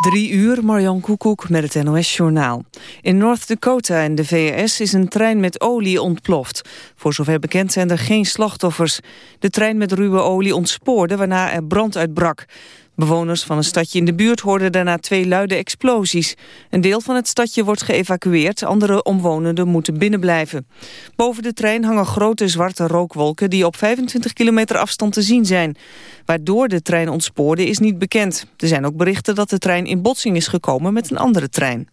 Drie uur, Marjan Koekoek met het NOS-journaal. In North Dakota in de VS is een trein met olie ontploft. Voor zover bekend zijn er geen slachtoffers. De trein met ruwe olie ontspoorde waarna er brand uitbrak. Bewoners van een stadje in de buurt hoorden daarna twee luide explosies. Een deel van het stadje wordt geëvacueerd, andere omwonenden moeten binnenblijven. Boven de trein hangen grote zwarte rookwolken die op 25 kilometer afstand te zien zijn. Waardoor de trein ontspoorde is niet bekend. Er zijn ook berichten dat de trein in botsing is gekomen met een andere trein.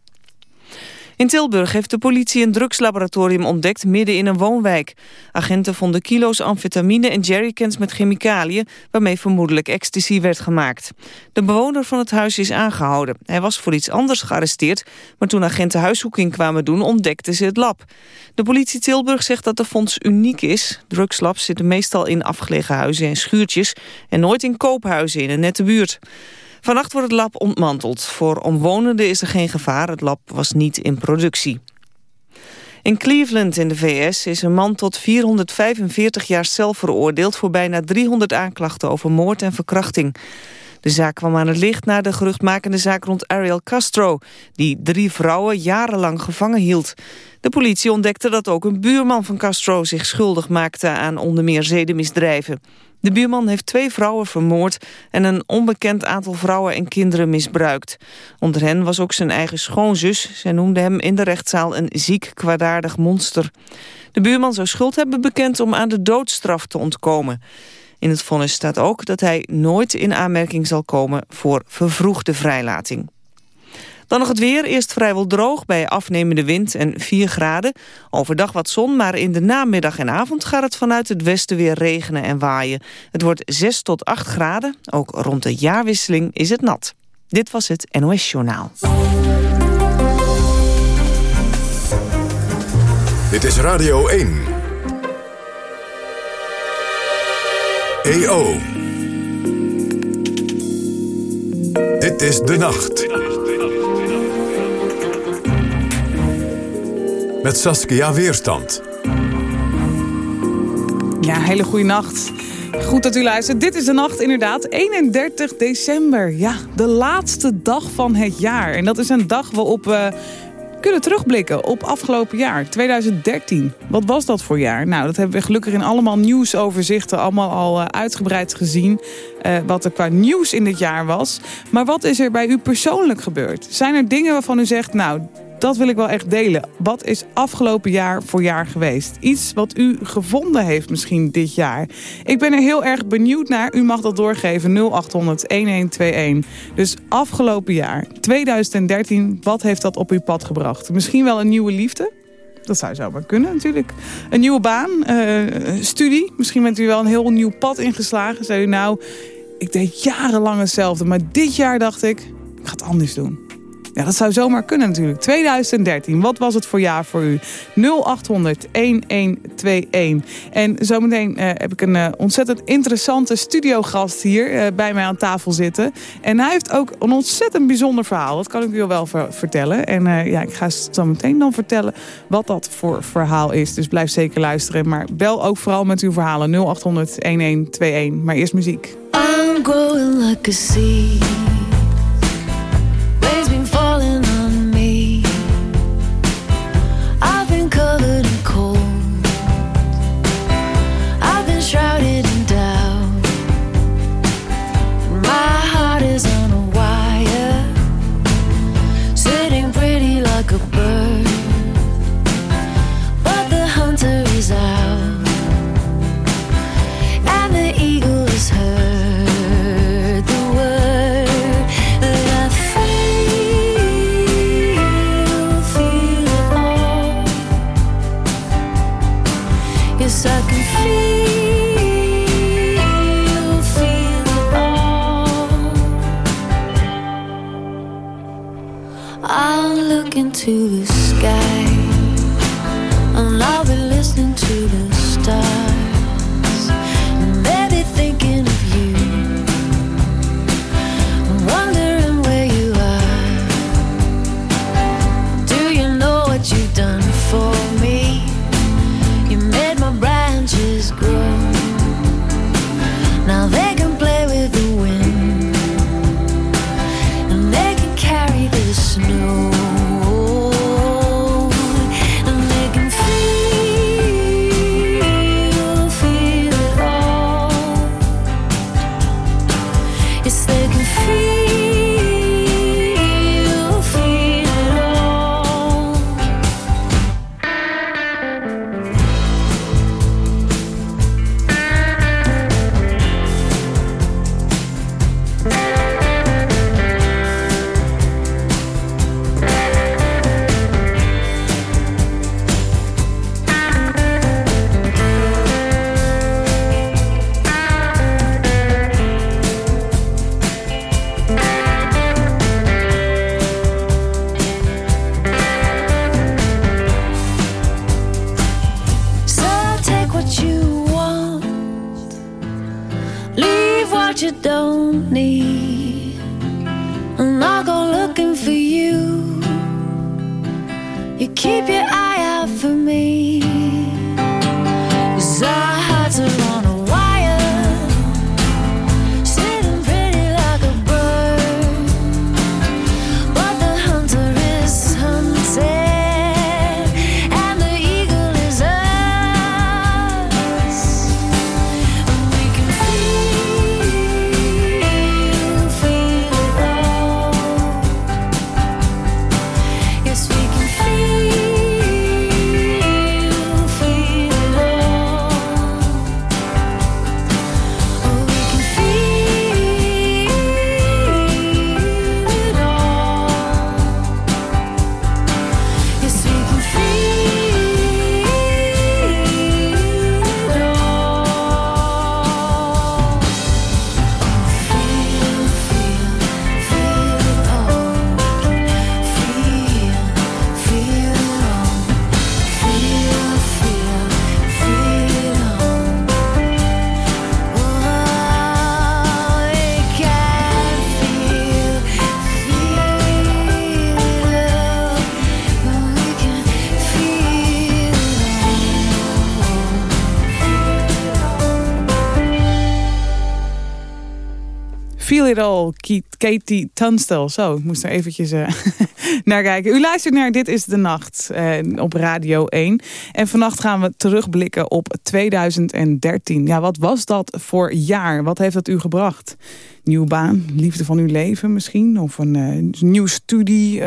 In Tilburg heeft de politie een drugslaboratorium ontdekt midden in een woonwijk. Agenten vonden kilo's amfetamine en jerrycans met chemicaliën... waarmee vermoedelijk ecstasy werd gemaakt. De bewoner van het huis is aangehouden. Hij was voor iets anders gearresteerd... maar toen agenten huiszoeking kwamen doen ontdekten ze het lab. De politie Tilburg zegt dat de fonds uniek is. Drugslabs zitten meestal in afgelegen huizen en schuurtjes... en nooit in koophuizen in een nette buurt. Vannacht wordt het lab ontmanteld. Voor omwonenden is er geen gevaar. Het lab was niet in productie. In Cleveland in de VS is een man tot 445 jaar cel veroordeeld... voor bijna 300 aanklachten over moord en verkrachting. De zaak kwam aan het licht na de geruchtmakende zaak rond Ariel Castro... die drie vrouwen jarenlang gevangen hield. De politie ontdekte dat ook een buurman van Castro zich schuldig maakte... aan onder meer zedenmisdrijven. De buurman heeft twee vrouwen vermoord en een onbekend aantal vrouwen en kinderen misbruikt. Onder hen was ook zijn eigen schoonzus. Zij noemde hem in de rechtszaal een ziek, kwaadaardig monster. De buurman zou schuld hebben bekend om aan de doodstraf te ontkomen. In het vonnis staat ook dat hij nooit in aanmerking zal komen voor vervroegde vrijlating. Dan nog het weer. Eerst vrijwel droog bij afnemende wind en 4 graden. Overdag wat zon, maar in de namiddag en avond gaat het vanuit het westen weer regenen en waaien. Het wordt 6 tot 8 graden. Ook rond de jaarwisseling is het nat. Dit was het NOS Journaal. Dit is Radio 1. EO. Dit is De Nacht. met Saskia Weerstand. Ja, hele goede nacht. Goed dat u luistert. Dit is de nacht inderdaad. 31 december. Ja, de laatste dag van het jaar. En dat is een dag waarop we kunnen terugblikken op afgelopen jaar, 2013. Wat was dat voor jaar? Nou, dat hebben we gelukkig in allemaal nieuwsoverzichten allemaal al uh, uitgebreid gezien. Uh, wat er qua nieuws in dit jaar was. Maar wat is er bij u persoonlijk gebeurd? Zijn er dingen waarvan u zegt, nou, dat wil ik wel echt delen. Wat is afgelopen jaar voor jaar geweest? Iets wat u gevonden heeft misschien dit jaar. Ik ben er heel erg benieuwd naar. U mag dat doorgeven 0800 1121. Dus afgelopen jaar, 2013, wat heeft dat op uw pad gebracht? Misschien wel een nieuwe liefde? Dat zou zomaar kunnen natuurlijk. Een nieuwe baan, uh, studie. Misschien bent u wel een heel nieuw pad ingeslagen. Zei u nou, ik deed jarenlang hetzelfde. Maar dit jaar dacht ik, ik ga het anders doen. Ja, dat zou zomaar kunnen natuurlijk. 2013, wat was het voor jaar voor u? 0800 1121. En zometeen uh, heb ik een uh, ontzettend interessante studiogast hier uh, bij mij aan tafel zitten. En hij heeft ook een ontzettend bijzonder verhaal. Dat kan ik u wel ver vertellen. En ja, ik ga zo meteen dan vertellen wat dat voor verhaal is. Dus blijf zeker luisteren. Maar bel ook vooral met uw verhalen 0800 1121. Maar eerst muziek. I'm growing like a seed. Katie Tunstall. Zo, ik moest er eventjes eh, naar kijken. U luistert naar Dit is de Nacht eh, op Radio 1. En vannacht gaan we terugblikken op 2013. Ja, wat was dat voor jaar? Wat heeft dat u gebracht? Nieuwe baan, liefde van uw leven misschien? Of een eh, nieuwe studie,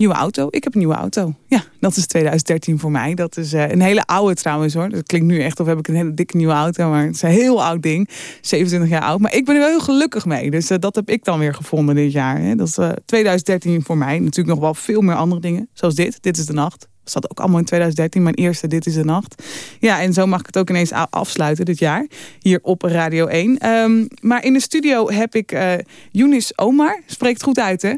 nieuwe auto? Ik heb een nieuwe auto. Ja, dat is 2013 voor mij. Dat is eh, een hele oude trouwens hoor. Dat klinkt nu echt of heb ik een hele dikke nieuwe auto. Maar het is een heel oud ding. 27 jaar oud. Maar ik ben er wel heel gelukkig mee. Dus eh, dat heb ik dan weer gevonden dit jaar. Hè. Dat is eh, 2013 voor mij. Natuurlijk nog wel veel meer andere dingen. Zoals dit. Dit is de nacht. Zat ook allemaal in 2013. Mijn eerste Dit is de Nacht. Ja, en zo mag ik het ook ineens afsluiten dit jaar. Hier op Radio 1. Ehm, maar in de studio heb ik eh Younis Omar. Spreekt goed uit hè?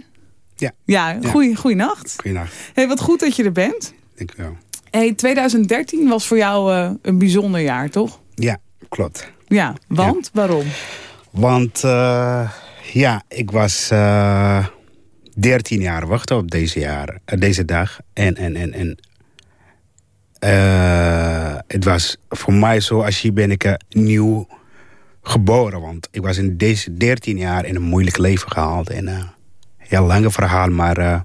Ja. Ja, goeie, goeie nacht. Goeienacht, Hey, wat goed dat je er bent. denk ik wel. Hey, 2013 was voor jou eh, een bijzonder jaar, toch? Ja, klopt. Ja, want? Waarom? Want eh, ja, ik was eh 13 jaar wachten op deze, jaar, deze dag. En, en, en, en eh, het was voor mij zo, als hier ben ik nieuw geboren. Want ik was in deze 13 jaar in een moeilijk leven gehaald. En eh heel lange verhaal, maar eh,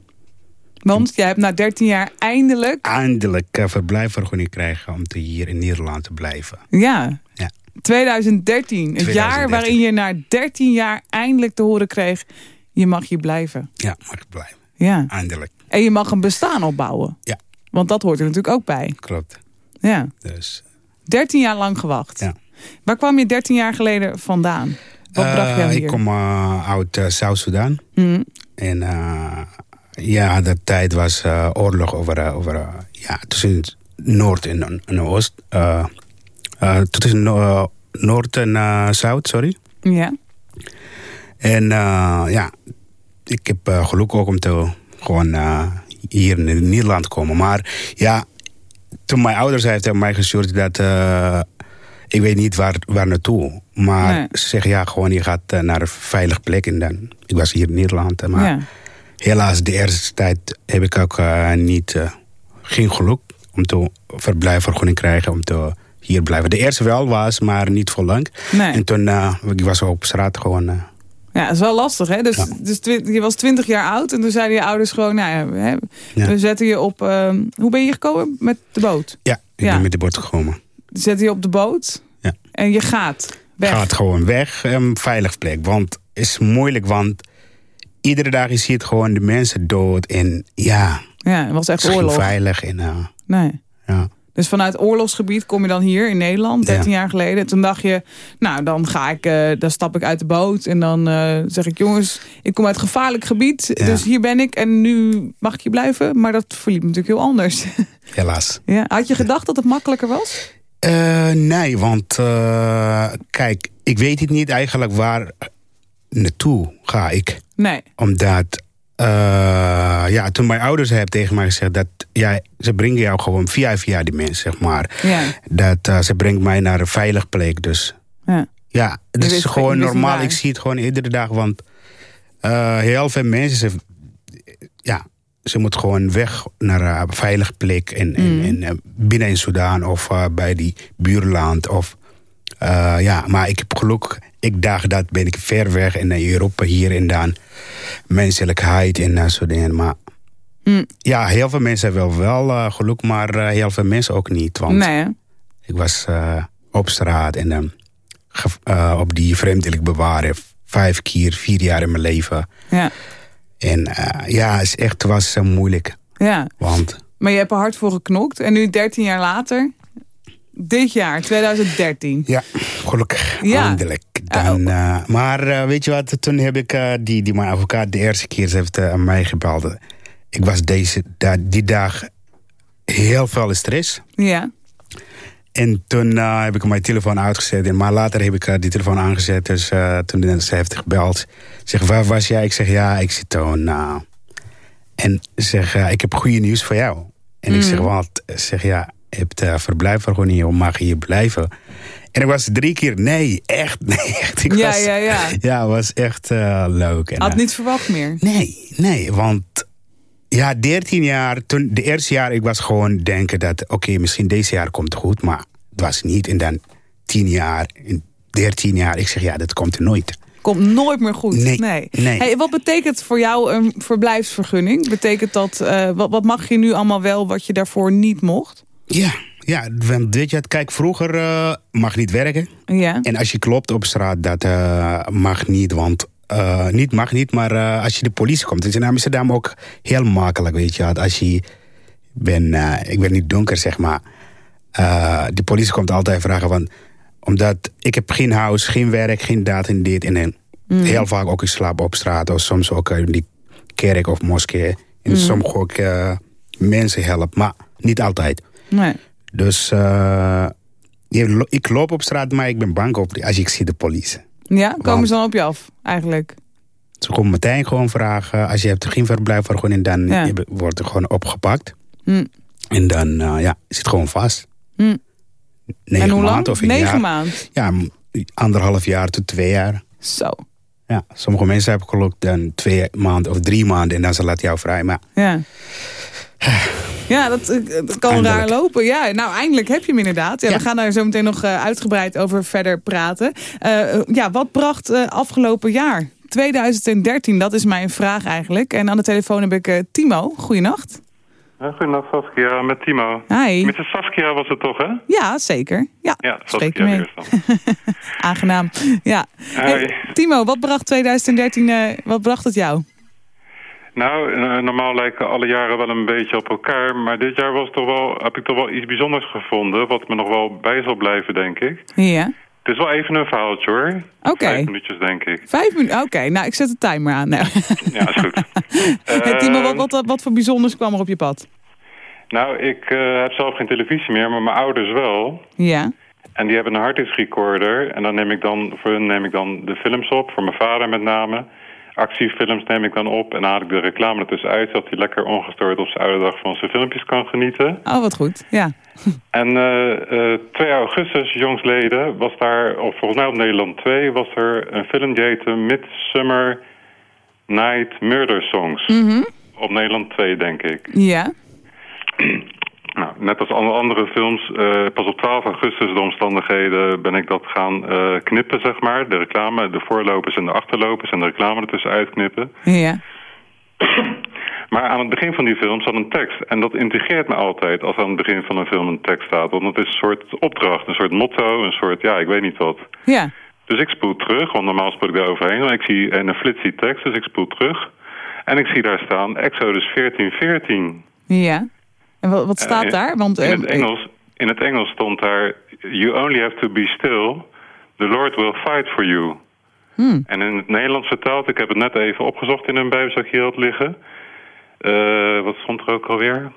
Want jij hebt na 13 jaar eindelijk... eindelijk uh, verblijfvergunning krijgen om te hier in Nederland te blijven. Ja, Ja. 2013. Het jaar 2013. waarin je na 13 jaar eindelijk te horen kreeg... je mag hier blijven. Ja, mag ik blijven. Ja. Eindelijk, En je mag een bestaan opbouwen. Ja. Want dat hoort er natuurlijk ook bij. klopt. Ja. Dus 13 jaar lang gewacht. Ja. Waar kwam je 13 jaar geleden vandaan? Wat bracht jou Eh, hier? Ik kom eh, uit eh, Zuid-Soedan. Mhm. En eh, ja, de tijd was eh, oorlog over, eh, over ja, tussen Noord en, en Oost. tussen Noord en Zuid, sorry. Ja. En ja, ik heb geluk ook om te gewoon hier in Nederland te komen. Maar ja, toen mijn ouders hebben mij gestuurd dat... ik weet niet waar, waar naartoe. Maar Nee. ze zeggen ja, gewoon je gaat eh, naar een veilige plek. En dan, ik was hier in Nederland. eh, Maar ja. helaas, de eerste tijd heb ik ook eh, niet, geen geluk om te verblijfvergunning krijgen. Om te hier blijven. De eerste wel was, maar niet voor lang. Nee. En toen uh, ik was op straat gewoon... Ja, dat is wel lastig, hè? Dus, Ja. dus je was 20 jaar oud en toen zeiden je ouders gewoon... Nou ja, hè, Ja. we zetten je op... ehm, hoe ben je gekomen? Met de boot? ja, ik Ja. ben met de boot gekomen. Zetten je op de boot Ja. en je gaat weg. Gaat gewoon weg, een veilig plek. Want het is moeilijk, want iedere dag je ziet gewoon de mensen dood. En ja, Ja, het was het echt geen oorlog. veilig. En, uh, Nee. ja. Dus vanuit oorlogsgebied kom je dan hier in Nederland, 13 jaar geleden. Toen dacht je, nou dan ga ik, eh, dan stap ik uit de boot en dan eh, zeg ik, jongens, ik kom uit gevaarlijk gebied, Ja. dus hier ben ik en nu mag ik hier blijven. Maar dat verliep natuurlijk heel anders. helaas. ja. Had je gedacht dat het makkelijker was? Eh, nee, want uh, kijk, ik weet het niet eigenlijk waar naartoe ga ik. Nee. Omdat, uh, ja, toen mijn ouders hebben tegen mij gezegd dat ja, ze brengen jou gewoon via via die mensen, zeg maar. Ja. Dat ze brengt mij naar een veilig plek. Dus Ja, ja het is gewoon normaal. Ik zie het gewoon iedere dag, want heel veel mensen ze ja, ze moet gewoon weg naar een veilige plek. In, in, eh, binnen in Sudan of eh, bij die buurland. Of, eh, ja, maar ik heb geluk. Ik dacht dat ben ik ver weg in Europa hier en dan. Menselijkheid in uh, Sudan. Maar Mm. ja, heel veel mensen hebben wel, geluk, maar heel veel mensen ook niet. Want Nee, ik was op straat en op die vreemdelijk bewaren. Vijf keer, vier jaar in mijn leven. Ja. En eh, ja, het is echt, was eh, moeilijk. ja. Want Maar je hebt er hard voor geknokt. En nu 13 jaar later, dit jaar, 2013. ja, gelukkig, Ja. eindelijk. Dan, eh, maar eh, weet je wat, toen heb ik die, die mijn advocaat de eerste keer heeft aan mij gebeld. Ik was deze, die dag heel veel stress. Ja. En toen eh, heb ik mijn telefoon uitgezet. En maar later heb ik eh, die telefoon aangezet. Dus eh, toen ze heeft gebeld. Zeg, waar was jij? Ik zeg, ja, ik zit toen. nou. en zeg, ik heb goede nieuws voor jou. En ik zeg, wat? Zeg, ja, je hebt uh, verblijfvergunning. Je mag hier blijven. En ik was drie keer, nee, echt, nee, echt. Ik Ja, was, ja, ja. Ja, was echt leuk. En, Had niet verwacht meer. Nee, nee, want ja, 13 jaar, toen de eerste jaar, ik was gewoon denken dat, oké, misschien deze jaar komt het goed, maar het was niet. En dan 10 jaar, en 13 jaar, ik zeg ja, dat komt er nooit. Komt nooit meer goed. Nee, nee. Hey, wat betekent voor jou een verblijfsvergunning? Betekent dat, eh, wat, wat mag je nu allemaal wel wat je daarvoor niet mocht? Ja, ja, want weet je, kijk, vroeger eh, mag niet werken. Ja. En als je klopt op straat, dat eh, mag niet, want eh, niet mag niet, maar eh, als je de politie komt, het is in Amsterdam ook heel makkelijk, weet je, als je ben, eh, ik ben niet donker, zeg maar, de politie komt altijd vragen van, omdat ik heb geen huis, geen werk, geen dat en dit en en heel vaak ook ik slaap op straat of soms ook in die kerk of moskee en soms ook mensen helpen, maar niet altijd. Nee. Dus ik loop op straat, maar ik ben bang op, als ik zie de politie. Ja, komen Want- ze dan op je af, eigenlijk? Ze komen meteen gewoon vragen. Als je hebt geen verblijfvergunning, dan Ja. wordt er gewoon opgepakt. Hm. En dan uh, ja, zit het gewoon vast. Hm. Negen en hoe lang? of Negen jaar. maanden. Ja, anderhalf jaar tot twee jaar. Zo. Ja, sommige mensen hebben geluk dan twee maanden of drie maanden en dan ze laten jou vrij. Maar Ja. Ja, dat, eh, dat kan Eindelijk. raar lopen. Ja, nou, eindelijk heb je hem inderdaad. Ja, Ja. We gaan daar zo meteen nog eh, uitgebreid over verder praten. Eh, ja, wat bracht eh, afgelopen jaar? 2013, dat is mijn vraag eigenlijk. En aan de telefoon heb ik eh, Timo. Goeienacht. Ja, Goedendag Saskia, met Timo. Hi. Met de Saskia was het toch, hè? Ja, zeker. Ja, Ja, spreek je Saskia mee. Aangenaam. Ja. Hey, Timo, wat bracht 2013, eh, wat bracht het jou? Nou, eh, normaal lijken alle jaren wel een beetje op elkaar. Maar dit jaar was toch wel, heb ik toch wel iets bijzonders gevonden. Wat me nog wel bij zal blijven, denk ik. Ja. Het is wel even een verhaaltje, hoor. Oké. Vijf minuutjes, denk ik. Vijf minuten. Oké, nou, ik zet de timer aan. Nou. Ja, is goed. Hey, Timo, wat, wat, wat voor bijzonders kwam er op je pad? Nou, ik eh, heb zelf geen televisie meer, maar mijn ouders wel. Ja. En die hebben een harddisk recorder. En dan neem ik dan, voor hun neem ik dan de films op. Voor mijn vader met name. Actiefilms neem ik dan op. En haal ik de reclame ertussen uit. Zodat hij lekker ongestoord op zijn oude dag van zijn filmpjes kan genieten. Oh, wat goed. Ja. En eh, eh, 2 augustus, jongsleden, was daar, of volgens mij op Nederland 2, was er een film die heette Midsummer Night Murder Songs. Op Nederland 2, denk ik. Ja. Nou, net als alle andere films, eh, pas op 12 augustus de omstandigheden ben ik dat gaan eh, knippen, zeg maar. De reclame, de voorlopers en de achterlopers en de reclame ertussen uitknippen. Ja. Maar aan het begin van die film zat een tekst. En dat integreert me altijd als aan het begin van een film een tekst staat. Want het is een soort opdracht, een soort motto, een soort, ja, ik weet niet wat. Ja. Dus ik spoel terug, want normaal spoel ik daar overheen. Maar ik zie en een flits die tekst, dus ik spoel terug. En ik zie daar staan Exodus 1414. Ja. En wat, wat staat Eh, daar? Want, in, het eh, Engels, in het Engels stond daar... You only have to be still. The Lord will fight for you. Hmm. En in het Nederlands vertaald... Ik heb het net even opgezocht in een bijbel dat ik hier had liggen. Eh, wat stond er ook alweer?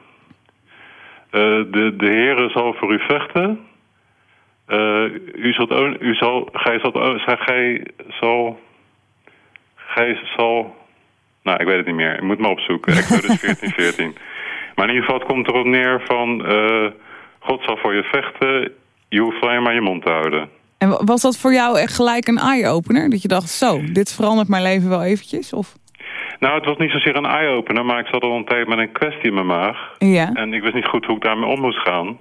Eh, de, de Heere zal voor u vechten. Eh, u zult... U zal... Gij zult... Gij zal... Gij zal... Nou, ik weet het niet meer. Ik moet me opzoeken. Exodus 14, 14. Maar in ieder geval, het komt erop neer van... eh, God zal voor je vechten. Je hoeft alleen maar je mond te houden. en wa- was dat voor jou echt gelijk een eye-opener? Dat je dacht, zo, dit verandert mijn leven wel eventjes? Of? Nou, het was niet zozeer een eye-opener, maar ik zat al een tijd met een kwestie in mijn maag. Ja. En ik wist niet goed hoe ik daarmee om moest gaan.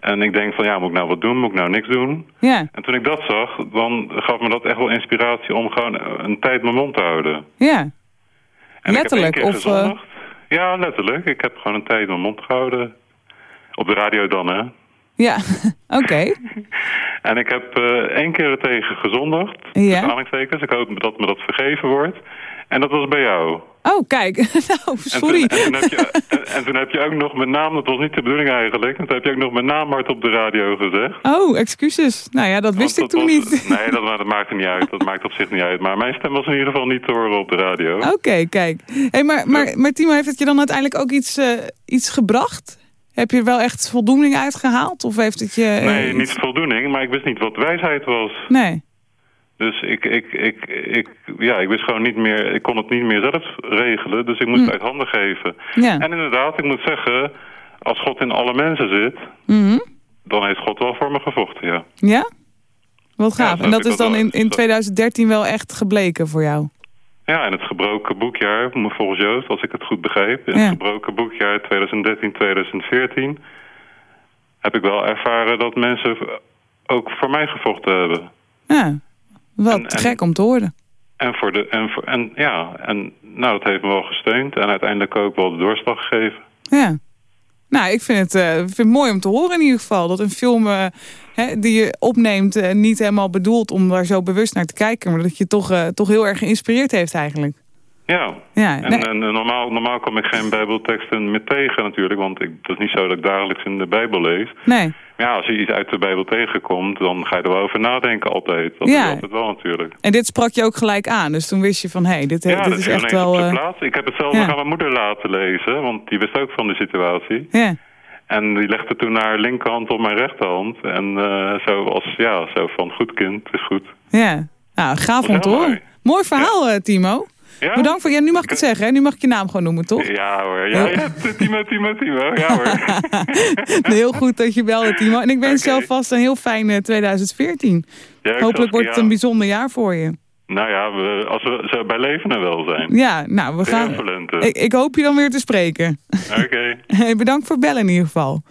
En ik denk van, ja, moet ik nou wat doen? Moet ik nou niks doen? Ja. En toen ik dat zag, dan gaf me dat echt wel inspiratie om gewoon een tijd mijn mond te houden. Ja. En Letterlijk, of, eh. Ja, letterlijk. Ik heb gewoon een tijd mijn mond gehouden. Op de radio dan, hè. Ja. Oké. En ik heb eh, één keer er tegen gezondigd. Ja. Ik hoop dat me dat vergeven wordt. En dat was bij jou. Oh, kijk. nou, En sorry. toen, en, toen heb je, en, en toen heb je ook nog met naam, dat was niet de bedoeling eigenlijk. En toen heb je ook nog met naam hard op de radio gezegd. Oh, excuses. Nou ja, dat wist ik toen was- niet. Nee, dat, dat maakt er niet uit. Dat maakt op zich niet uit. Maar mijn stem was in ieder geval niet te horen op de radio. Oké, kijk. Hey, maar, maar, maar Timo, heeft het je dan uiteindelijk ook iets, eh, iets gebracht? Heb je er wel echt voldoening uitgehaald? Of heeft het je... eh, Nee, niet voldoening, maar ik wist niet wat wijsheid was. Nee. Dus ik, ik, ik, ik, ja, ik wist gewoon niet meer, ik kon het niet meer zelf regelen, dus ik moest het uit handen geven. Ja. En inderdaad, ik moet zeggen, als God in alle mensen zit, Mhm. dan heeft God wel voor me gevochten, ja. Ja? Wat gaaf. en dat is dan in, in 2013 wel echt gebleken voor jou? Ja, in het gebroken boekjaar, volgens Joost, als ik het goed begreep, in Ja. het gebroken boekjaar 2013-2014, heb ik wel ervaren dat mensen ook voor mij gevochten hebben. Ja. Wat En- en- gek om te horen. En, voor de, en, voor, en ja, en nou, dat heeft me wel gesteund en uiteindelijk ook wel de doorslag gegeven. Ja. Nou, ik vind het, eh, vind het mooi om te horen in ieder geval. Dat een film eh, hè, die je opneemt eh, niet helemaal bedoeld om daar zo bewust naar te kijken. Maar dat je toch, toch heel erg geïnspireerd heeft eigenlijk. Ja, Ja, en, nee. en normaal, normaal kom ik geen bijbelteksten meer tegen natuurlijk, want ik, het is niet zo dat ik dagelijks in de Bijbel lees. Nee. Ja, als je iets uit de Bijbel tegenkomt, dan ga je er wel over nadenken altijd. Dat Ja. is altijd wel natuurlijk. En dit sprak je ook gelijk aan. Dus toen wist je van, hé, hey, dit, ja, dit is echt wel... zijn eh, plaats. Ik heb het zelf ja. nog aan mijn moeder laten lezen, want die wist ook van de situatie. ja. En die legde toen haar linkerhand op mijn rechterhand. En eh, zo als, ja, zo van, goed kind, is goed. Ja, nou, gaaf om te horen. mooi. Verhaal, eh, Timo. Ja? Bedankt voor... Ja, nu mag ik het zeggen, hè? Nu mag ik je naam gewoon noemen, toch? Ja hoor, ja, ja, Timo, Timo, Timo, ja hoor. Heel goed dat je belde, Timo. En ik wens jou vast een heel fijn eh, 2014. Ja, ik Hopelijk wordt het een bijzonder jaar voor je. Nou ja, we, als we bij leven en wel zijn. Ja, nou, we gaan... Ik, ik hoop je dan weer te spreken. Oké. Hey, bedankt voor bellen in ieder geval.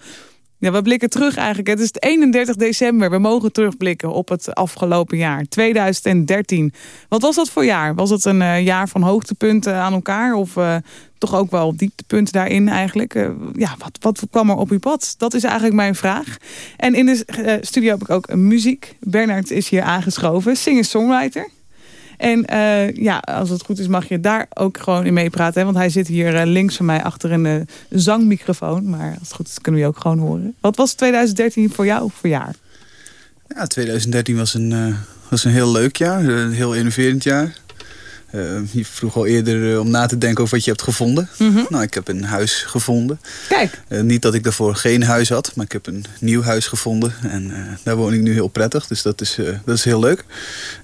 Ja, we blikken terug eigenlijk. Het is het 31 december. We mogen terugblikken op het afgelopen jaar, 2013. Wat was dat voor jaar? Was het een eh, jaar van hoogtepunten aan elkaar? Of eh, toch ook wel dieptepunten daarin eigenlijk? Eh, ja, wat, wat kwam er op uw pad? Dat is eigenlijk mijn vraag. En in de studio heb ik ook muziek. Bernard is hier aangeschoven, singer-songwriter. En eh, ja, als het goed is mag je daar ook gewoon in meepraten. Want hij zit hier eh, links van mij achter een zangmicrofoon. Maar als het goed is kunnen we je ook gewoon horen. Wat was 2013 voor jou voor jaar? Ja, 2013 was een, eh, was een heel leuk jaar, een heel innoverend jaar. Eh, je vroeg al eerder eh, om na te denken over wat je hebt gevonden. Nou, ik heb een huis gevonden. Kijk, Eh, niet dat ik daarvoor geen huis had, maar ik heb een nieuw huis gevonden. En daar woon ik nu heel prettig, dus dat is, dat is heel leuk.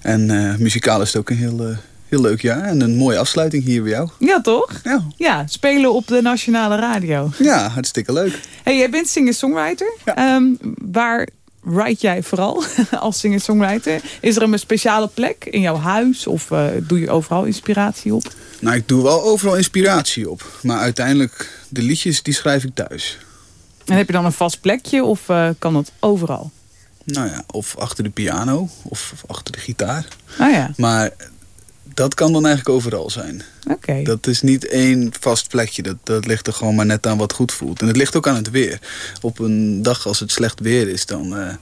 En muzikaal is het ook een heel, heel leuk jaar. En een mooie afsluiting hier bij jou. ja toch? Ja, Ja, spelen op de nationale radio. ja hartstikke leuk. Hey, jij bent singer-songwriter. Ja. Ehm, waar write jij vooral als singer-songwriter? Is er een speciale plek in jouw huis? Of eh, doe je overal inspiratie op? Nou, ik doe wel overal inspiratie op. Maar uiteindelijk, de liedjes, die schrijf ik thuis. En heb je dan een vast plekje of eh, kan dat overal? Nou ja, of achter de piano, of, of achter de gitaar. Oh ja, Maar dat kan dan eigenlijk overal zijn. oké. Dat is niet één vast plekje. Dat, dat ligt er gewoon maar net aan wat goed voelt. En het ligt ook aan het weer. Op een dag als het slecht weer is, dan, eh,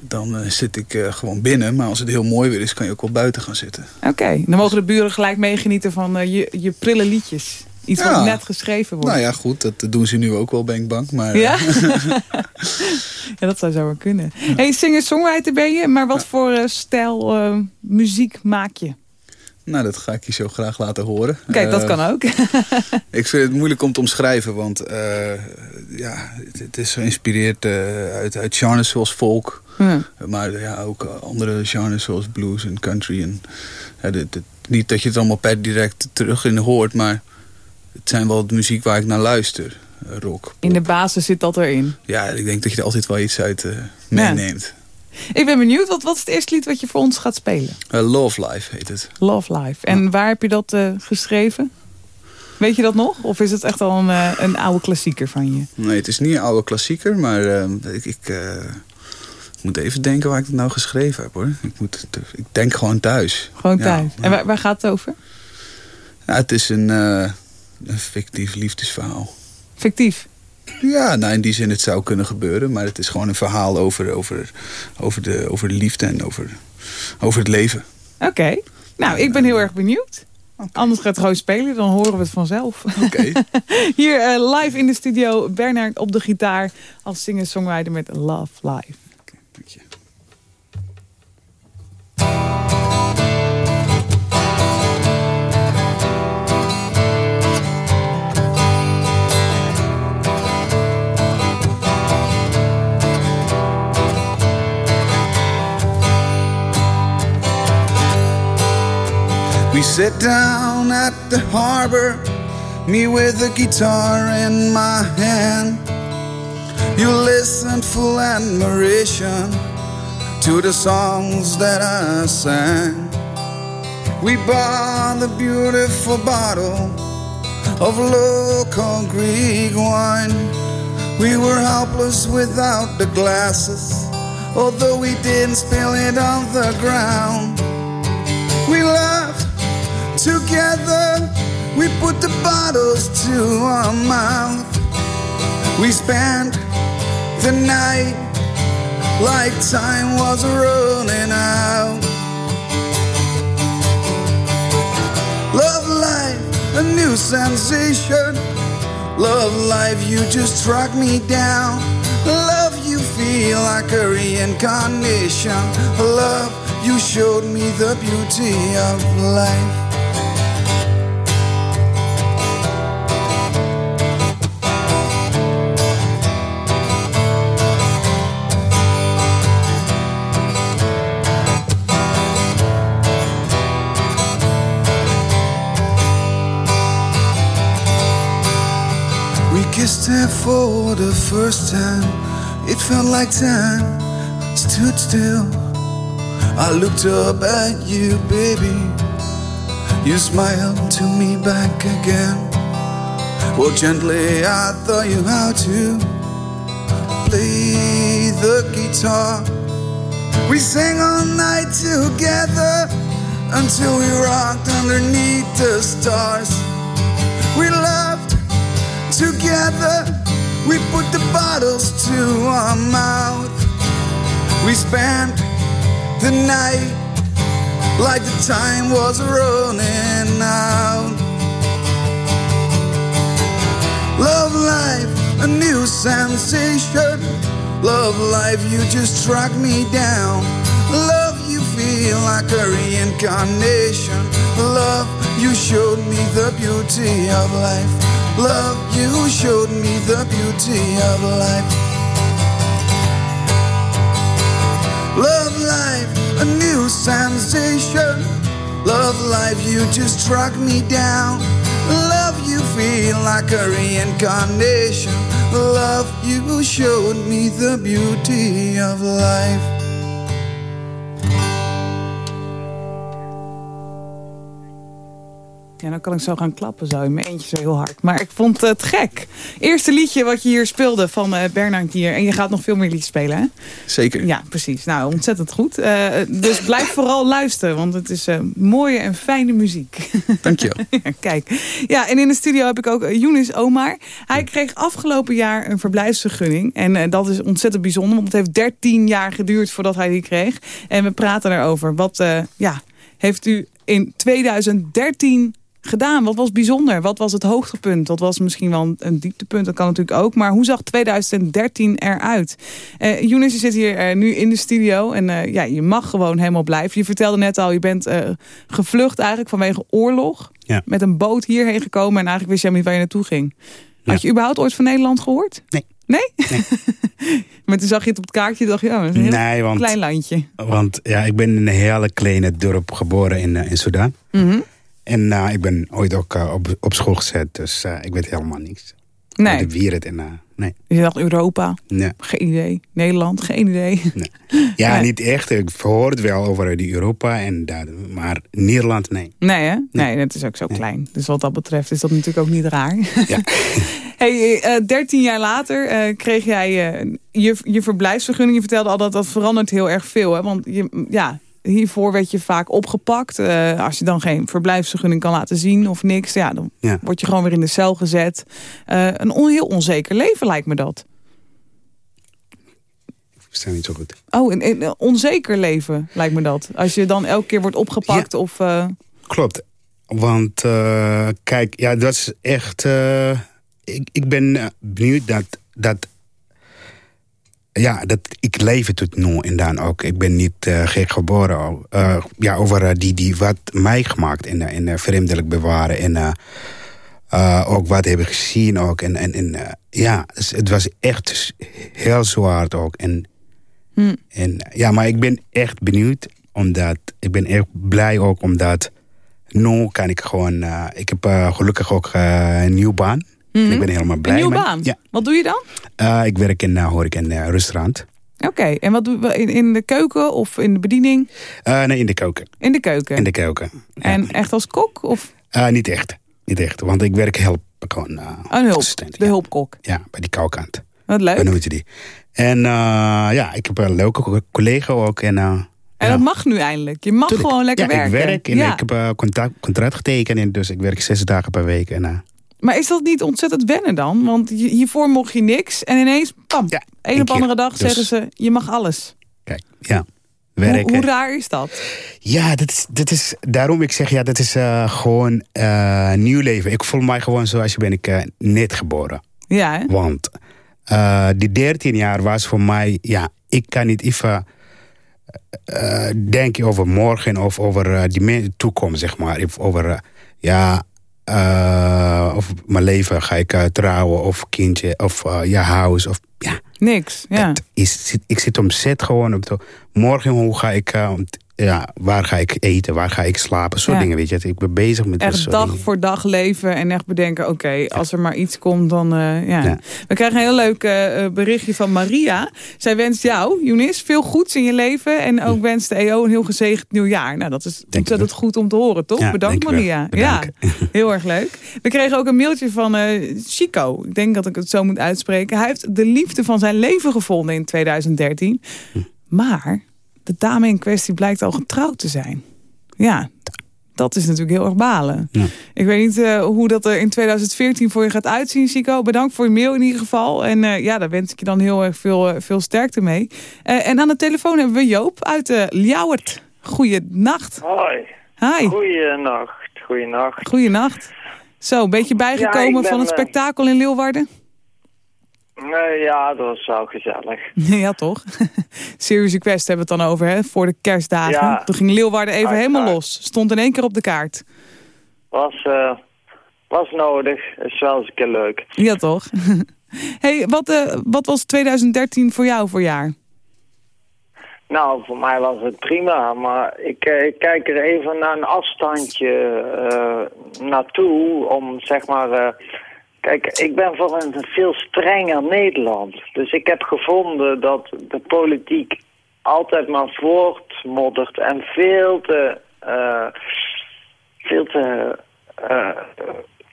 dan eh, zit ik eh, gewoon binnen. Maar als het heel mooi weer is, kan je ook wel buiten gaan zitten. Oké, dan mogen de buren gelijk meegenieten van je, je prille liedjes. Iets Ja. wat net geschreven wordt. Nou ja, goed, dat doen ze nu ook wel, ben ik bang. Maar Ja? ja, dat zou zo wel kunnen. Hey, singer-songwriter ben je, maar wat voor stijl muziek maak je? Nou, dat ga ik je zo graag laten horen. Kijk, dat Eh, kan ook. Ik vind het moeilijk om te omschrijven, want eh, ja, het, het is geïnspireerd eh, uit, uit genres zoals folk. Hm. Maar ja, ook andere genres zoals blues en country. En, ja, dit- dit- niet dat je het allemaal per direct terug in hoort, maar het zijn wel de muziek waar ik naar luister. Rock, In de basis zit dat erin. Ja, ik denk dat je er altijd wel iets uit meeneemt. Ik ben benieuwd, wat, wat is het eerste lied wat je voor ons gaat spelen? Eh, Love Life heet het. Love Life. En waar heb je dat eh, geschreven? Weet je dat nog? Of is het echt al een, eh, een oude klassieker van je? Nee, het is niet een oude klassieker, maar eh, ik, ik moet even denken waar ik het nou geschreven heb hoor. Ik, moet, ik denk gewoon thuis. Gewoon thuis. ja. En waar, waar gaat het over? Het is een, een fictief liefdesverhaal. Fictief. Ja, nou in die zin het zou kunnen gebeuren. Maar het is gewoon een verhaal over, over, over, de, over de liefde en over, over het leven. Oké. Nou, ik ben heel erg benieuwd. Anders gaat het gewoon spelen, dan horen we het vanzelf. Oké. Hier eh, live in de studio, Bernard op de gitaar als singer-songwriter met Love Live. Sit down at the harbor, me with a guitar in my hand. You listened full admiration to the songs that I sang. We bought the beautiful bottle of local Greek wine. We were helpless without the glasses, although we didn't spill it on the ground. We laughed together, we put the bottles to our mouth. We spent the night like time was running out. Love life, a new sensation. Love life, you just struck me down. Love you feel like a reincarnation. Love, you showed me the beauty of life. Her for the first time. It felt like time stood still. I looked up at you, baby. You smiled to me back again. Well, gently, I taught you how to play the guitar. We sang all night together until we rocked underneath the stars. We loved together. We put the bottles to our mouth. We spent the night like the time was running out. Love life, a new sensation. Love life, you just struck me down. Love you feel like a reincarnation. Love, you showed me the beauty of life. Love, you showed me the beauty of life. Love life, a new sensation. Love life, you just struck me down. Love you feel like a reincarnation. Love you showed me the beauty of life. Ja, dan kan ik zo gaan klappen zo in mijn eentje zo heel hard. Maar ik vond het gek. Eerste liedje wat je hier speelde van eh Bernard hier. En je gaat nog veel meer liedjes spelen, hè? Zeker. Ja, precies. Nou, ontzettend goed. Eh, dus blijf vooral luisteren, want het is eh, mooie en fijne muziek. Dankjewel. Ja, Kijk. Ja, en in de studio heb ik ook Younis Omar. Hij kreeg afgelopen jaar een verblijfsvergunning. En dat is ontzettend bijzonder, want het heeft 13 jaar geduurd voordat hij die kreeg. En we praten erover. Wat ja, heeft u in 2013 gedaan? Wat was bijzonder? Wat was het hoogtepunt? Wat was misschien wel een, dieptepunt? Dat kan natuurlijk ook. Maar hoe zag 2013 eruit? Eh Younis, je zit hier eh, nu in de studio. En eh, ja, je mag gewoon helemaal blijven. Je vertelde net al, je bent gevlucht eigenlijk vanwege oorlog. Ja. Met een boot hierheen gekomen. En eigenlijk wist je helemaal niet waar je naartoe ging. Had je überhaupt ooit van Nederland gehoord? Nee. Nee? maar toen zag je het op het kaartje en dacht je, dat is een Nee, want, klein landje. want ja, ik ben in een hele kleine dorp geboren in, in Sudan. Mhm. En eh, ik ben ooit ook eh, op, op school gezet, dus eh, ik weet helemaal niks. Nee. De wereld en... nee, Je dacht Europa, nee, geen idee. Nederland, geen idee. nee. Ja, Nee. niet echt. Ik hoor het wel over die Europa, en maar Nederland, nee. Nee, hè? Nee, het is ook zo klein. Dus wat dat betreft is dat natuurlijk ook niet raar. Ja. hey, eh 13 jaar later kreeg jij je, je verblijfsvergunning. Je vertelde al dat dat verandert heel erg veel. Hè? Want je, ja, hiervoor werd je vaak opgepakt. Eh, als je dan geen verblijfsvergunning kan laten zien of niks... Ja, dan Ja. word je gewoon weer in de cel gezet. Eh, een on, heel onzeker leven lijkt me dat. Ik versta niet zo goed. Oh, een, een onzeker leven lijkt me dat. Als je dan elke keer wordt opgepakt of... eh, Klopt. Want kijk, ja, dat is echt... ik, ik ben benieuwd dat, dat... Ja, dat ik leef het tot nu en dan ook. Ik ben niet eh, gek geboren. Eh, ja, over eh, die, die wat mij gemaakt en, en vreemdelijk bewaren. En ook wat hebben gezien ook. En, en, en ja, dus het was echt heel zwaar ook. En, en ja, maar ik ben echt benieuwd. Omdat, ik ben echt blij ook omdat... Nu kan ik gewoon... ik heb gelukkig ook een nieuwe baan. En ik ben helemaal blij. een nieuwe baan? Ja. Wat doe je dan? Eh, ik werk in uh, horeca en eh, restaurant. Oké, en wat doen we in, in de keuken of in de bediening? Eh, nee, in de keuken. In de keuken. In de keuken. Ja. En echt als kok? Of Eh, niet echt. Niet echt. Want ik werk help gewoon... eh, een hulp? De ja. hulpkok. Ja, bij die koukant. Wat leuk. Hoe je die? En eh, ja, ik heb een leuke co- collega ook. En, eh, En ja. dat mag nu eindelijk. Je mag Tuurlijk. gewoon lekker ja, werken. ik werk en Ja. ik heb een contract, contract getekend. En dus ik werk zes dagen per week. En, eh, Maar is dat niet ontzettend wennen dan? Want hiervoor mocht je niks en ineens, pam, Ja, een op andere dag Dus- zeggen ze, je mag alles. kijk, ja. Hoe, Werken. hoe raar is dat? Ja, dat is, dat is, daarom ik zeg, ja, dat is eh, gewoon eh, nieuw leven. Ik voel mij gewoon zoals je ben ik eh, net geboren. Ja, hè? Want die 13 jaar was voor mij, ja, ik kan niet even denken over morgen of over die toekomst, zeg maar. Of over, ja, eh, of mijn leven, ga ik eh, trouwen of kindje of ja, huis of ja. Niks. Ja. Is, ik zit om zet gewoon op de, morgen hoe ga ik, om ja, waar ga ik eten, waar ga ik slapen, soort Ja. dingen, weet je. Ik ben bezig met Echt dag dingen. voor dag leven en echt bedenken, oké, als er maar iets komt, dan eh, ja. Ja. We krijgen een heel leuk eh, berichtje van Maria. Zij wenst jou, Younis, veel goeds in je leven en ook wenst de EO een heel gezegend nieuwjaar. Nou, dat is ontzettend goed om te horen, toch? Bedankt. Maria. Bedankt. Ja, heel erg leuk. We kregen ook een mailtje van Chico. Ik denk dat ik het zo moet uitspreken. Hij heeft de liefde van zijn leven gevonden in 2013. Hm. Maar de dame in kwestie blijkt al getrouwd te zijn. Ja, dat is natuurlijk heel erg balen. Ja. Ik weet niet eh, hoe dat er in 2014 voor je gaat uitzien, Chico. Bedankt voor je mail in ieder geval. En eh, ja, daar wens ik je dan heel erg veel, eh, veel sterkte mee. Eh, en aan de telefoon hebben we Joop uit uh, Ljouwert. Goeienacht. Hoi. Hi. Goeienacht. Goeienacht. Goeienacht. Zo, een beetje bijgekomen Ja, ik ben, van het spektakel in Leeuwarden? Nee, ja, dat was wel gezellig. ja, toch? Serious Request hebben we het dan over, hè? Voor de kerstdagen. Ja. Toen ging Leeuwarden even Uiteraard. helemaal los. Stond in één keer op de kaart. Was, eh, was nodig. Is wel eens een keer leuk. Ja, toch? hey, wat, eh, wat was 2013 voor jou voor jaar? Nou, voor mij was het prima, maar ik, eh, ik kijk er even naar een afstandje naartoe om zeg maar... eh, kijk, ik ben voor een veel strenger Nederland. Dus ik heb gevonden dat de politiek altijd maar voortmoddert en veel te... eh, veel te eh,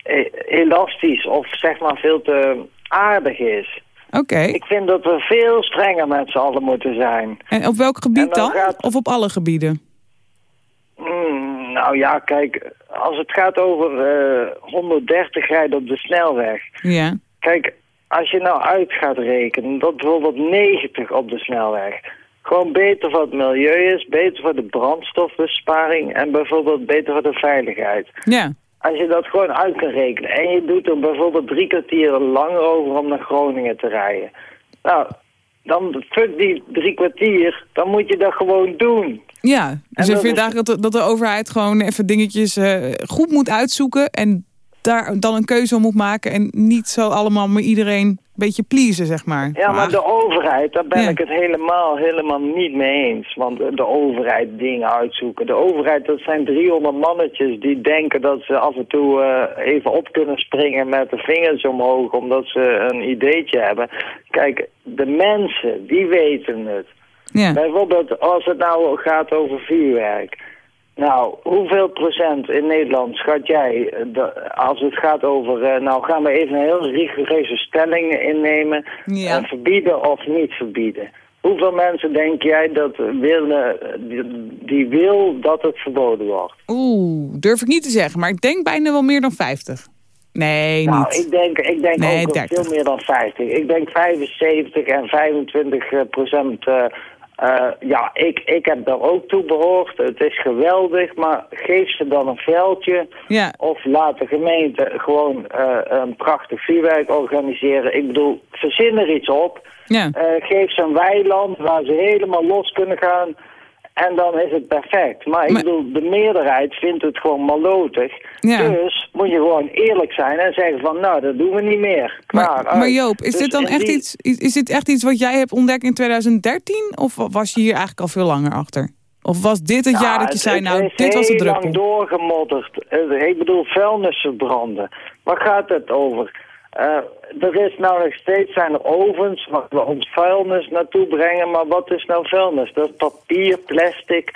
e- elastisch of zeg maar veel te aardig is. Oké. Ik vind dat we veel strenger met z'n allen moeten zijn. En op welk gebied En dan dan? gaat- Of op alle gebieden? Mm, nou ja, kijk, als het gaat over eh, 130 rijden op de snelweg. Ja. Kijk, als je nou uit gaat rekenen dat bijvoorbeeld 90 op de snelweg... gewoon beter voor het milieu is, beter voor de brandstofbesparing... en bijvoorbeeld beter voor de veiligheid. Ja. Als je dat gewoon uit kan rekenen en je doet er bijvoorbeeld drie kwartier lang over om naar Groningen te rijden. Nou, dan fuck die drie kwartier, dan moet je dat gewoon doen. Ja, dus En je dat vindt is- eigenlijk dat de, dat de overheid gewoon even dingetjes eh, goed moet uitzoeken... en daar dan een keuze op moet maken... en niet zo allemaal maar iedereen beetje pleasen, zeg maar. Ja, maar de overheid, daar ben Ja. ik het helemaal, helemaal niet mee eens. Want de overheid dingen uitzoeken. De overheid, dat zijn 300 mannetjes die denken dat ze af en toe eh, even op kunnen springen met de vingers omhoog, omdat ze een ideetje hebben. Kijk, de mensen, die weten het. Ja. Bijvoorbeeld als het nou gaat over vuurwerk. Nou, hoeveel procent in Nederland schat jij, eh, als het gaat over, eh, nou gaan we even een heel rigoureuze stelling innemen, Ja. eh, verbieden of niet verbieden. Hoeveel mensen denk jij dat willen, die, die wil dat het verboden wordt? Oeh, durf ik niet te zeggen, maar ik denk bijna wel meer dan 50. Nee, Nou, niet. ik denk, ik denk Nee, ook 30. veel meer dan 50. Ik denk 75 en 25 eh, procent. Eh, ja, ik, ik heb daar ook toe behoord. Het is geweldig, maar geef ze dan een veldje. Ja. Of laat de gemeente gewoon eh, een prachtig vuurwerk organiseren. Ik bedoel, verzin er iets op. Ja. Eh, geef ze een weiland waar ze helemaal los kunnen gaan. En dan is het perfect. Maar ik bedoel, de meerderheid vindt het gewoon malotig. Ja. Dus moet je gewoon eerlijk zijn en zeggen van, nou, dat doen we niet meer. Klaar, Maar, maar Joop, is Dus dit dan echt die- iets, is, is dit echt iets wat jij hebt ontdekt in 2013? Of was je hier eigenlijk al veel langer achter? Of was dit het Ja, jaar dat je het- zei, het nou, is dit was de heel lang druppel? doorgemodderd. Eh, Ik bedoel, vuilnis verbranden. Waar gaat het over? Eh, er is nou nog steeds zijn er ovens waar we ons vuilnis naartoe brengen. Maar wat is nou vuilnis? Dat is papier, plastic.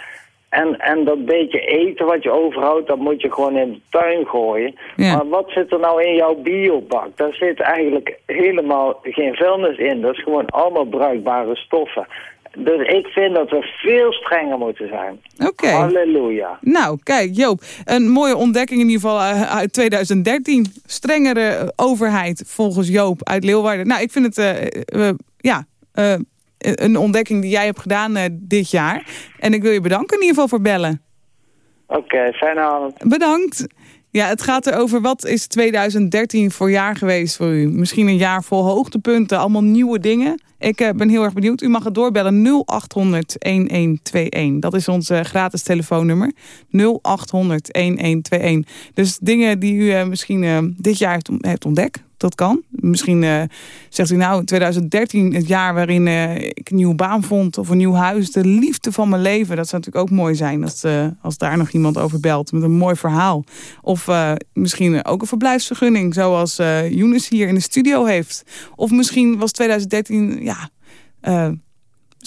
En, en dat beetje eten wat je overhoudt, dat moet je gewoon in de tuin gooien. Ja. Maar wat zit er nou in jouw biobak? Daar zit eigenlijk helemaal geen vuilnis in. Dat is gewoon allemaal bruikbare stoffen. Dus ik vind dat we veel strenger moeten zijn. Oké. Halleluja. Nou, kijk, Joop, een mooie ontdekking in ieder geval eh, uit 2013. Strengere eh, overheid volgens Joop uit Leeuwarden. Nou, ik vind het, eh, ja, een ontdekking die jij hebt gedaan dit jaar. En ik wil je bedanken in ieder geval voor bellen. Oké, fijne avond. Bedankt. Ja, het gaat erover wat is 2013 voor jaar geweest voor u. Misschien een jaar vol hoogtepunten, allemaal nieuwe dingen. Ik eh, ben heel erg benieuwd. U mag het doorbellen 0800 1121. Dat is ons eh, gratis telefoonnummer. 0800 1121. Dus dingen die u eh, misschien dit jaar heeft ontdekt. Dat kan. Misschien eh, zegt u nou 2013 het jaar waarin eh, ik een nieuwe baan vond. Of een nieuw huis. De liefde van mijn leven. Dat zou natuurlijk ook mooi zijn als, eh, als daar nog iemand over belt. Met een mooi verhaal. Of misschien ook een verblijfsvergunning. Zoals eh Younes hier in de studio heeft. Of misschien was 2013 ja,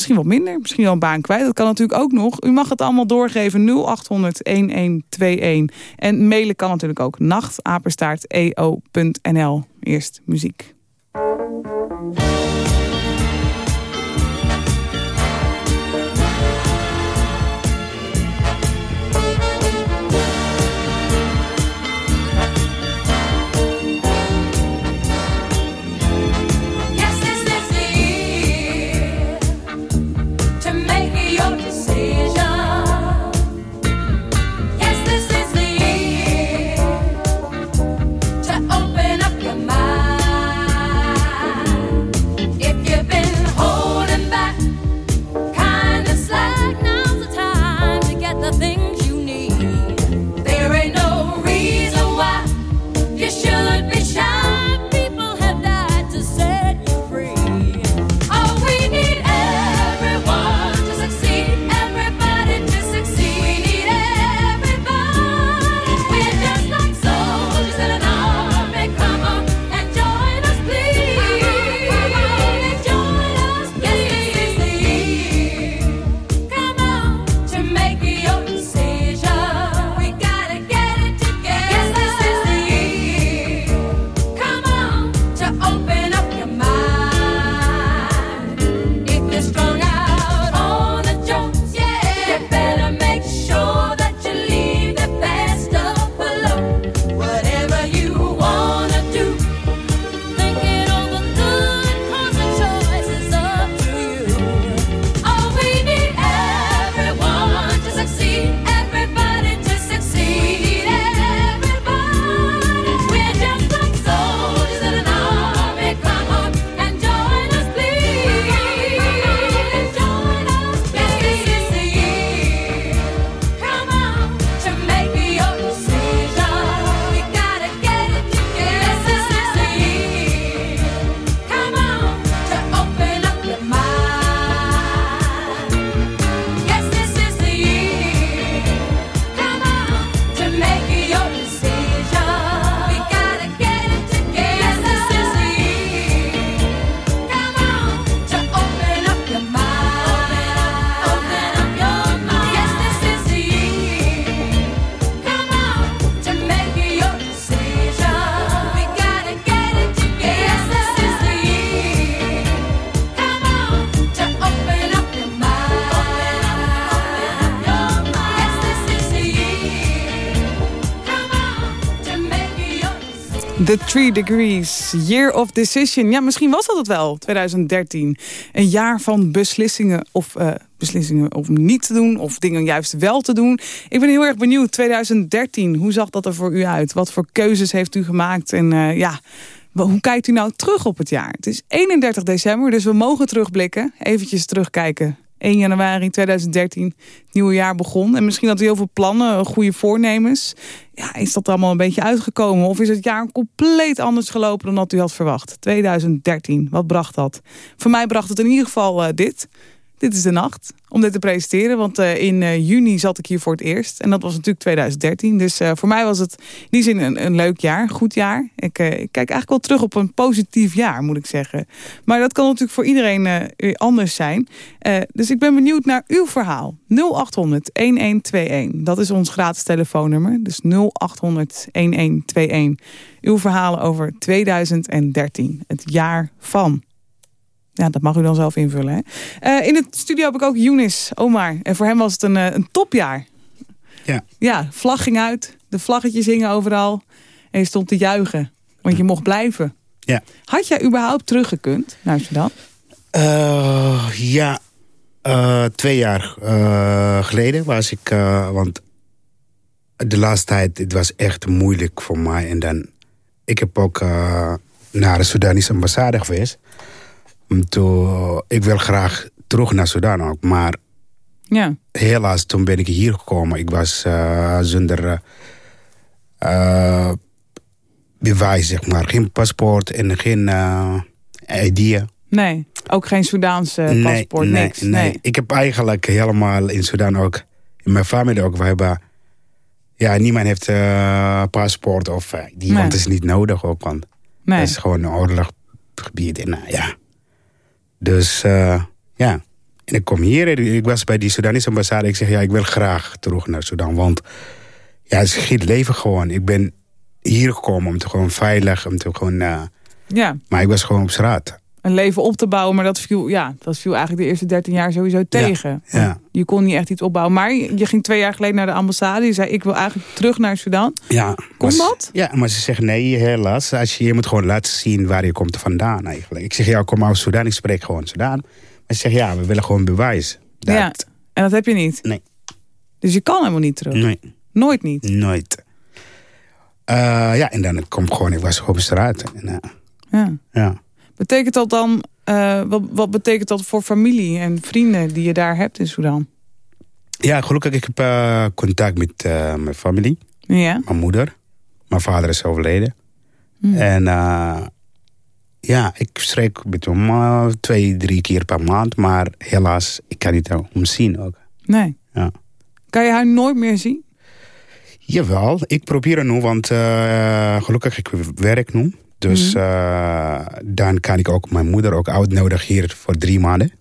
misschien wat minder. Misschien wel een baan kwijt. Dat kan natuurlijk ook nog. U mag het allemaal doorgeven 0800 1121. En mailen kan natuurlijk ook nachtapenstaart.eo.nl. Eerst muziek. The Three Degrees, Year of Decision. Ja, misschien was dat het wel, 2013. Een jaar van beslissingen of eh, beslissingen om niet te doen... of dingen juist wel te doen. Ik ben heel erg benieuwd, 2013, hoe zag dat er voor u uit? Wat voor keuzes heeft u gemaakt? En eh, ja, hoe kijkt u nou terug op het jaar? Het is 31 december, dus we mogen terugblikken. Eventjes terugkijken 1 januari 2013 het nieuwe jaar begon. En misschien had u heel veel plannen, goede voornemens. Ja, is dat allemaal een beetje uitgekomen? Of is het jaar compleet anders gelopen dan dat u had verwacht? 2013, wat bracht dat? Voor mij bracht het in ieder geval uh, dit. Dit is de nacht om dit te presenteren. Want uh, in uh, juni zat ik hier voor het eerst. En dat was natuurlijk 2013. Dus uh, voor mij was het in die zin een, een leuk jaar. Een goed jaar. Ik, ik, kijk eigenlijk wel terug op een positief jaar, moet ik zeggen. Maar dat kan natuurlijk voor iedereen anders zijn. dus ik ben benieuwd naar uw verhaal. 0800-1121. Dat is ons gratis telefoonnummer. Dus 0800-1121. Uw verhalen over 2013. Het jaar van... Ja, dat mag u dan zelf invullen. Hè? Uh, in het studio heb ik ook Younis Omar. En voor hem was het een, uh, een topjaar. Ja. Ja, vlag ging uit. De vlaggetjes hingen overal. En je stond te juichen. Want je mocht blijven. Ja. Had jij überhaupt teruggekund naar Sudan? Uh, ja, twee jaar geleden was ik... want de laatste tijd, het was echt moeilijk voor mij. En dan, ik heb ook naar de Sudanese ambassade geweest. Toen, ik wil graag terug naar Sudan ook. Maar ja. helaas, toen ben ik hier gekomen. Ik was uh, zonder uh, bewijs, zeg maar. Geen paspoort en geen uh, ID. Nee, ook geen Sudaanse paspoort, nee, niks. Nee, nee, ik heb eigenlijk helemaal in Sudan ook... In mijn familie ook, we hebben... Ja, niemand heeft paspoort of die, want het is niet nodig ook. Want het is gewoon een oorlogsgebied. En ja... Dus uh, ja, en ik kom hier. Ik was bij die Sudanese ambassade. Ik zeg, ja, ik wil graag terug naar Sudan. Want ja, het geen leven gewoon. Ik ben hier gekomen om te gewoon veilig, om te gewoon... Uh, ja. Maar ik was gewoon op straat. Een leven op te bouwen, maar dat viel, ja, dat viel eigenlijk de eerste 13 jaar sowieso tegen. Ja, ja. Je kon niet echt iets opbouwen. Maar je ging twee jaar geleden naar de ambassade. Je zei, ik wil eigenlijk terug naar Sudan. Ja. Kon dat? Ja, maar ze zeggen nee, helaas. Als je, je moet gewoon laten zien waar je komt vandaan eigenlijk. Ik zeg, ja, kom uit Sudan. Ik spreek gewoon Sudan. Maar ze zeggen, ja, we willen gewoon bewijs. Dat... Ja, en dat heb je niet? Nee. Dus je kan helemaal niet terug? Nee. Nooit niet? Nooit. Uh, ja, en dan kom ik gewoon, ik was gewoon op straat. En, uh, ja. ja. Betekent dat dan, uh, wat, wat betekent dat voor familie en vrienden die je daar hebt in Sudan? Ja, gelukkig ik heb uh, contact met uh, mijn familie. Ja. Mijn moeder. Mijn vader is overleden. Hmm. En ja, ik spreek met hem twee, drie keer per maand. Maar helaas, ik kan niet hem zien ook. Nee. Ja. Kan je haar nooit meer zien? Jawel, ik probeer het nu, want gelukkig ik werk nu. Dus Mhm. uh, dan kan ik ook mijn moeder ook uitnodigen hier voor drie maanden.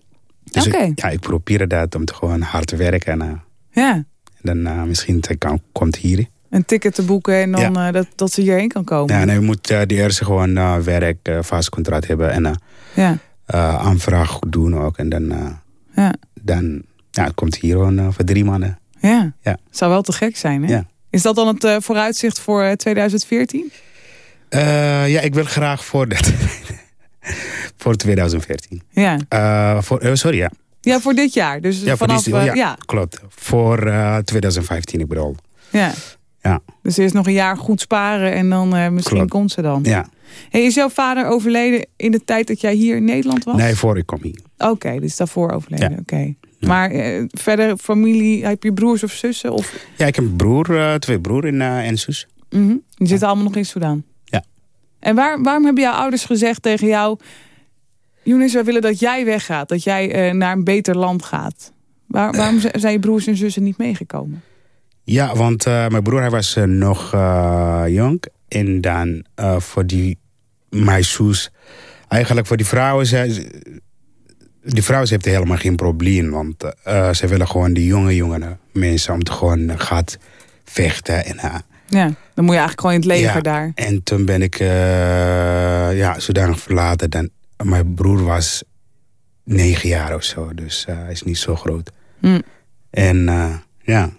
Dus ik, ja, ik probeer dat om te gewoon hard te werken. En, uh, Ja. en dan uh, misschien kan, komt hier. Een ticket te boeken en dan Ja. dat, dat ze hierheen kan komen. Ja, en je moet de eerste gewoon werk, vast contract hebben. En ja. aanvraag doen ook. En dan, Ja. dan ja, het komt hier gewoon voor drie maanden. Ja. Ja. Zou wel te gek zijn, hè? Ja. Is dat dan het vooruitzicht voor uh, 2014? Uh, ja, ik wil graag voor dat. voor 2014. Ja. Uh, voor, uh, sorry, ja. Ja, voor dit jaar. Dus Ja, voor vanaf... die, uh, ja, ja. klopt. Voor uh, 2015, ik bedoel. Ja. Ja. Dus eerst nog een jaar goed sparen en dan uh, misschien Klopt. komt ze dan. Ja. Hey, is jouw vader overleden in de tijd dat jij hier in Nederland was? Nee, voor ik kom hier. Oké, dus daarvoor overleden. Ja. Oké. Maar uh, verder familie, heb je broers of zussen? Of... Ja, ik heb een broer, twee broer en, en zus. Mm -hmm. Die zitten allemaal nog in Sudan? En waar, waarom hebben jouw ouders gezegd tegen jou... Younes, wij willen dat jij weggaat. Dat jij uh, naar een beter land gaat. Waar, waarom zijn je broers en zussen niet meegekomen? Ja, want uh, mijn broer hij was uh, nog jong. En dan voor die mijn zus... Eigenlijk voor die vrouwen... Ze, die vrouwen ze heeft helemaal geen probleem. Want ze willen gewoon die jonge, jonge mensen... om te gewoon gaat vechten. En, ja, dan moet je eigenlijk gewoon in het leger ja, daar. En toen ben ik ja, zodanig verlaten. Dan, mijn broer was negen jaar of zo. Dus hij is niet zo groot. Hm. En ja...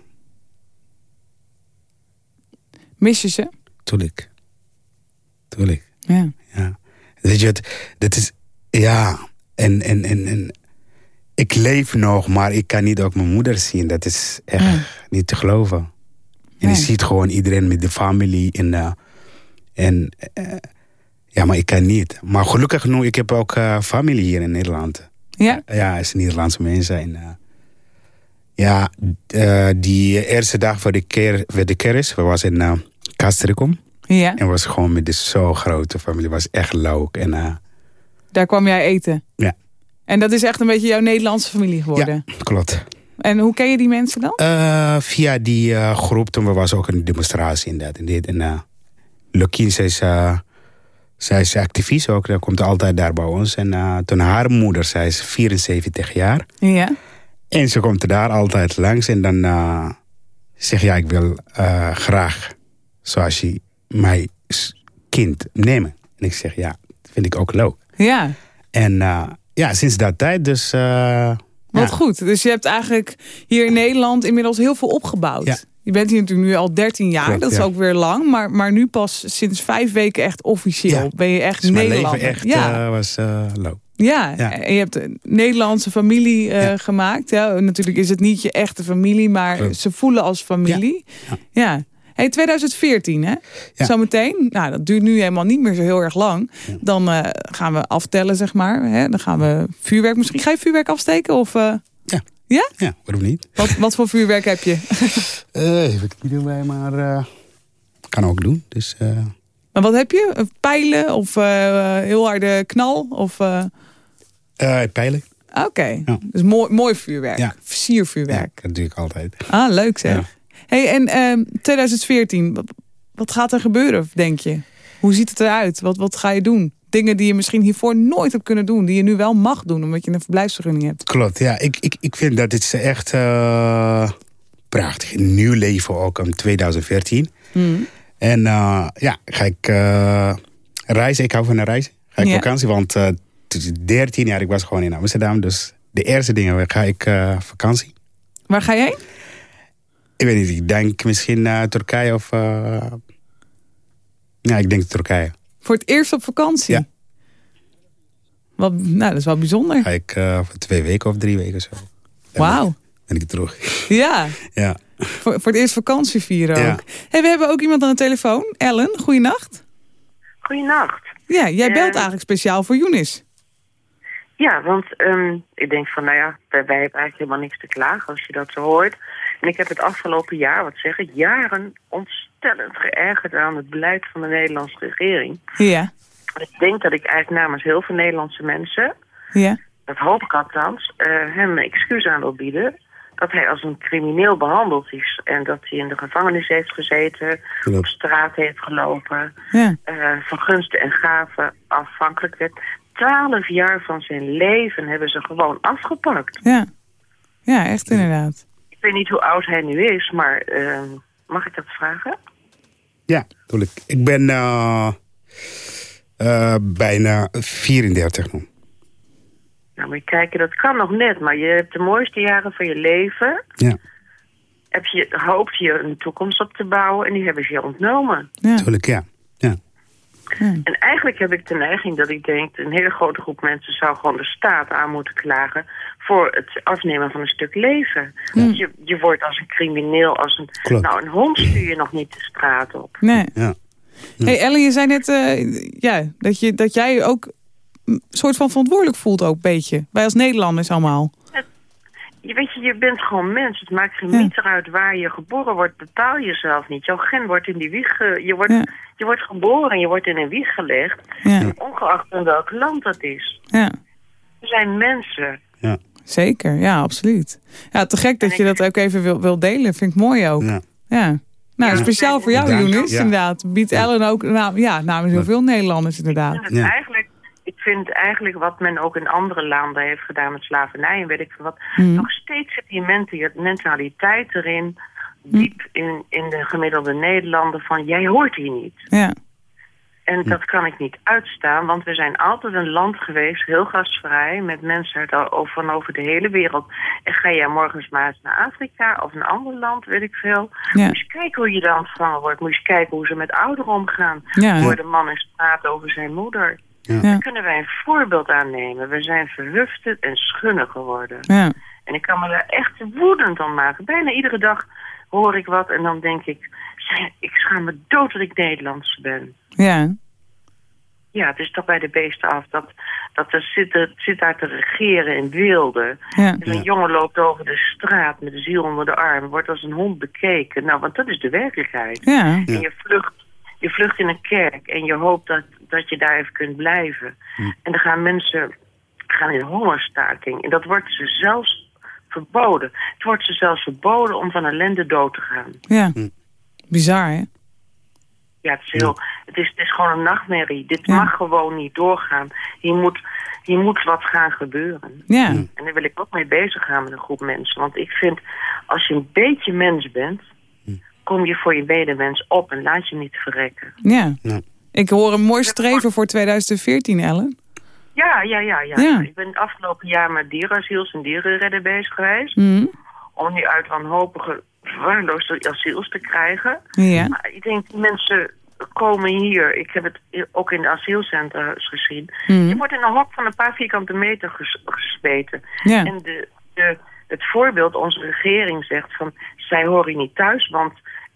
Mis je ze? Tuurlijk. tuurlijk. Ja. Ja. Weet je, het, dat is... Ja, en, en, en, en... Ik leef nog, maar ik kan niet ook mijn moeder zien. Dat is echt Ja. niet te geloven. En je ziet gewoon iedereen met de familie. En, eh, en eh, ja, maar ik kan niet. Maar gelukkig genoeg, ik heb ook eh, familie hier in Nederland. Ja? Ja, het is Nederlandse mensen. En, ja, die eerste dag voor de, keer, voor de kerst, we was in Castricum. Ja. En was gewoon met de zo grote familie. was echt leuk. En Daar kwam jij eten. ja, En dat is echt een beetje jouw Nederlandse familie geworden. ja, klopt. En hoe ken je die mensen dan? Eh, via die eh, groep, toen was ook een demonstratie in dat en dit. En uh, Lukien, zij is, zij is activist ook. Dat komt altijd daar bij ons. En toen haar moeder, zij is 74 jaar. Ja. En ze komt er daar altijd langs. En dan zeg ja, ik wil graag, zoals je mij kind nemen. En ik zeg ja, dat vind ik ook leuk. Ja. En ja, sinds dat tijd dus... Wat ja. goed. Dus je hebt eigenlijk hier in Nederland inmiddels heel veel opgebouwd. Ja. Je bent hier natuurlijk nu al 13 jaar. Klopt, dat is ja. ook weer lang. Maar, maar nu pas sinds vijf weken echt officieel. Ben je echt Dus mijn leven echt ja. uh, was uh, leuk. Ja. En je hebt een Nederlandse familie uh, Ja. gemaakt. Ja, natuurlijk is het niet je echte familie, maar Klopt. ze voelen als familie. Ja. Ja. Hey, 2014, hè? Ja. Zometeen, nou, dat duurt nu helemaal niet meer zo heel erg lang. Dan uh, gaan we aftellen, zeg maar. Hè? Dan gaan we vuurwerk. Misschien ga je vuurwerk afsteken? Of, uh... Ja. Ja? Ja, waarom niet? Wat, wat voor vuurwerk heb je? Uh, heb ik niet erbij, maar uh, kan ook doen. Dus, uh... Maar wat heb je? Pijlen of heel harde knal? Of, pijlen. Oké, okay. ja. dus mooi, mooi vuurwerk. Ja. Siervuurwerk. Ja, dat doe ik altijd. Ah, leuk zeg. Hey, en uh, 2014, wat, wat, gaat er gebeuren, denk je? Hoe ziet het eruit? Wat, wat ga je doen? Dingen die je misschien hiervoor nooit hebt kunnen doen. Die je nu wel mag doen, omdat je een verblijfsvergunning hebt. Klopt, ja. Ik, ik, ik vind dat het echt uh, prachtig. Een nieuw leven ook in 2014. Mm. En uh, ja, ga ik uh, reizen. Ik hou van een reizen. Ga ik Ja. vakantie, want uh, 13 jaar ik was gewoon in Amsterdam. Dus de eerste dingen ga ik vakantie. Waar ga je heen? Ik weet niet, ik denk misschien naar Turkije of... Uh, ja, ik denk Turkije. Voor het eerst op vakantie? Ja. Wat, nou, dat is wel bijzonder. Ga ik uh, voor twee weken of drie weken zo. Wauw. Ben ik terug. Ja. ja. Voor, voor het eerst vakantie vieren ook. Ja. Hey, we hebben ook iemand aan de telefoon. Ellen, goeienacht. Goeienacht. Ja, jij belt Eh, eigenlijk speciaal voor Younis. Ja, want um, ik denk van, nou ja, wij, wij hebben eigenlijk helemaal niks te klagen als je dat zo hoort. En ik heb het afgelopen jaar, wat zeg ik, jaren ontstellend geërgerd aan het beleid van de Nederlandse regering. Ja. En ik denk dat ik eigenlijk namens heel veel Nederlandse mensen, Ja. dat hoop ik althans, uh, hem een excuus aan wil bieden. Dat hij als een crimineel behandeld is. En dat hij in de gevangenis heeft gezeten, Klopt. op straat heeft gelopen, Ja. uh, van gunsten en gaven afhankelijk werd. Twaalf jaar van zijn leven hebben ze gewoon afgepakt. Ja. Ja, echt inderdaad. Ik weet niet hoe oud hij nu is, maar uh, mag ik dat vragen? Ja, tuurlijk. Ik ben uh, uh, bijna 34 nu. Nou, moet je kijken, dat kan nog net, maar je hebt de mooiste jaren van je leven. Ja. Heb je, hoopt je een toekomst op te bouwen en die hebben ze je ontnomen. Ja. Tuurlijk, ja. Ja. En eigenlijk heb ik de neiging dat ik denk... een hele grote groep mensen zou gewoon de staat aan moeten klagen... voor het afnemen van een stuk leven. Want Je, je wordt als een crimineel, als een... Klopt. Nou, een hond stuur je nog niet de straat op. Nee. Ja. Hey Ellen, je zei net uh, ja, dat, je, dat jij ook een soort van verantwoordelijk voelt ook een beetje. Wij als Nederlanders allemaal. Je weet je, je bent gewoon mens. Het maakt geen Ja. meter uit waar je geboren wordt. Bepaal jezelf niet. Jouw gen wordt in die wieg... Je wordt, Ja. je wordt geboren en je wordt in een wieg gelegd. Ja, Ongeacht in welk land dat is. ja. We zijn mensen. Ja. zeker. Ja, absoluut. Ja, te gek dat je dat ook even wil, wil delen. Vind ik mooi ook. ja. Ja. Nou, speciaal voor jou, Ja. inderdaad. Biedt Ellen ook naam, ja, namens heel veel Nederlanders, Ik inderdaad. vind, het Ja. Ik vind eigenlijk wat men ook in andere landen heeft gedaan met slavernij en weet ik veel wat. Mhm. Nog steeds zit die mentaliteit erin, diep in, in de gemiddelde Nederlander van jij hoort hier niet. Ja, En dat kan ik niet uitstaan, want we zijn altijd een land geweest, heel gastvrij, met mensen uit van over de hele wereld. En ga jij morgens maar eens naar Afrika of een ander land, weet ik veel. Ja. Moet je kijken hoe je dan ontvangen wordt. Moet je kijken hoe ze met ouderen omgaan. Ja. Hoor de man eens praten over zijn moeder. Ja. Daar kunnen wij een voorbeeld aan nemen. We zijn verhufte en schunnig geworden. Ja. En ik kan me daar echt woedend aan maken. Bijna iedere dag hoor ik wat en dan denk ik... "Zeg, Ik schaam me dood dat ik Nederlands ben. Ja. Ja, het is toch bij de beesten af. Dat, dat er zit, er zit daar te regeren in wilde. Ja. En een jongen loopt over de straat met de ziel onder de arm. Wordt als een hond bekeken. Nou, want dat is de werkelijkheid. Ja. En je vlucht, je vlucht in een kerk en je hoopt dat, dat je daar even kunt blijven. En dan gaan mensen gaan in hongerstaking. En dat wordt ze zelfs verboden. Het wordt ze zelfs verboden om van ellende dood te gaan. Ja. Bizar, hè? Ja, het is, heel, het is, het is gewoon een nachtmerrie. Dit Ja. mag gewoon niet doorgaan. Hier moet, hier moet wat gaan gebeuren. Ja. En daar wil ik ook mee bezig gaan met een groep mensen. Want ik vind, als je een beetje mens bent... kom je voor je medemens op en laat je niet verrekken. Ja. Ja. Ik hoor een mooi streven voor 2014, Ellen. Ja, ja, ja, ja. Ja. Ik ben het afgelopen jaar met dierenasiels en dierenredden bezig geweest. Mhm. Om die uit wanhopige, verwaarloosde asiels te krijgen. Ja. Maar ik denk, die mensen komen hier. Ik heb het ook in de asielcentra's gezien. Mhm. Je wordt in een hok van een paar vierkante meter ges gespeten. Ja. En de, de, het voorbeeld, onze regering zegt van... zij horen hier niet thuis, want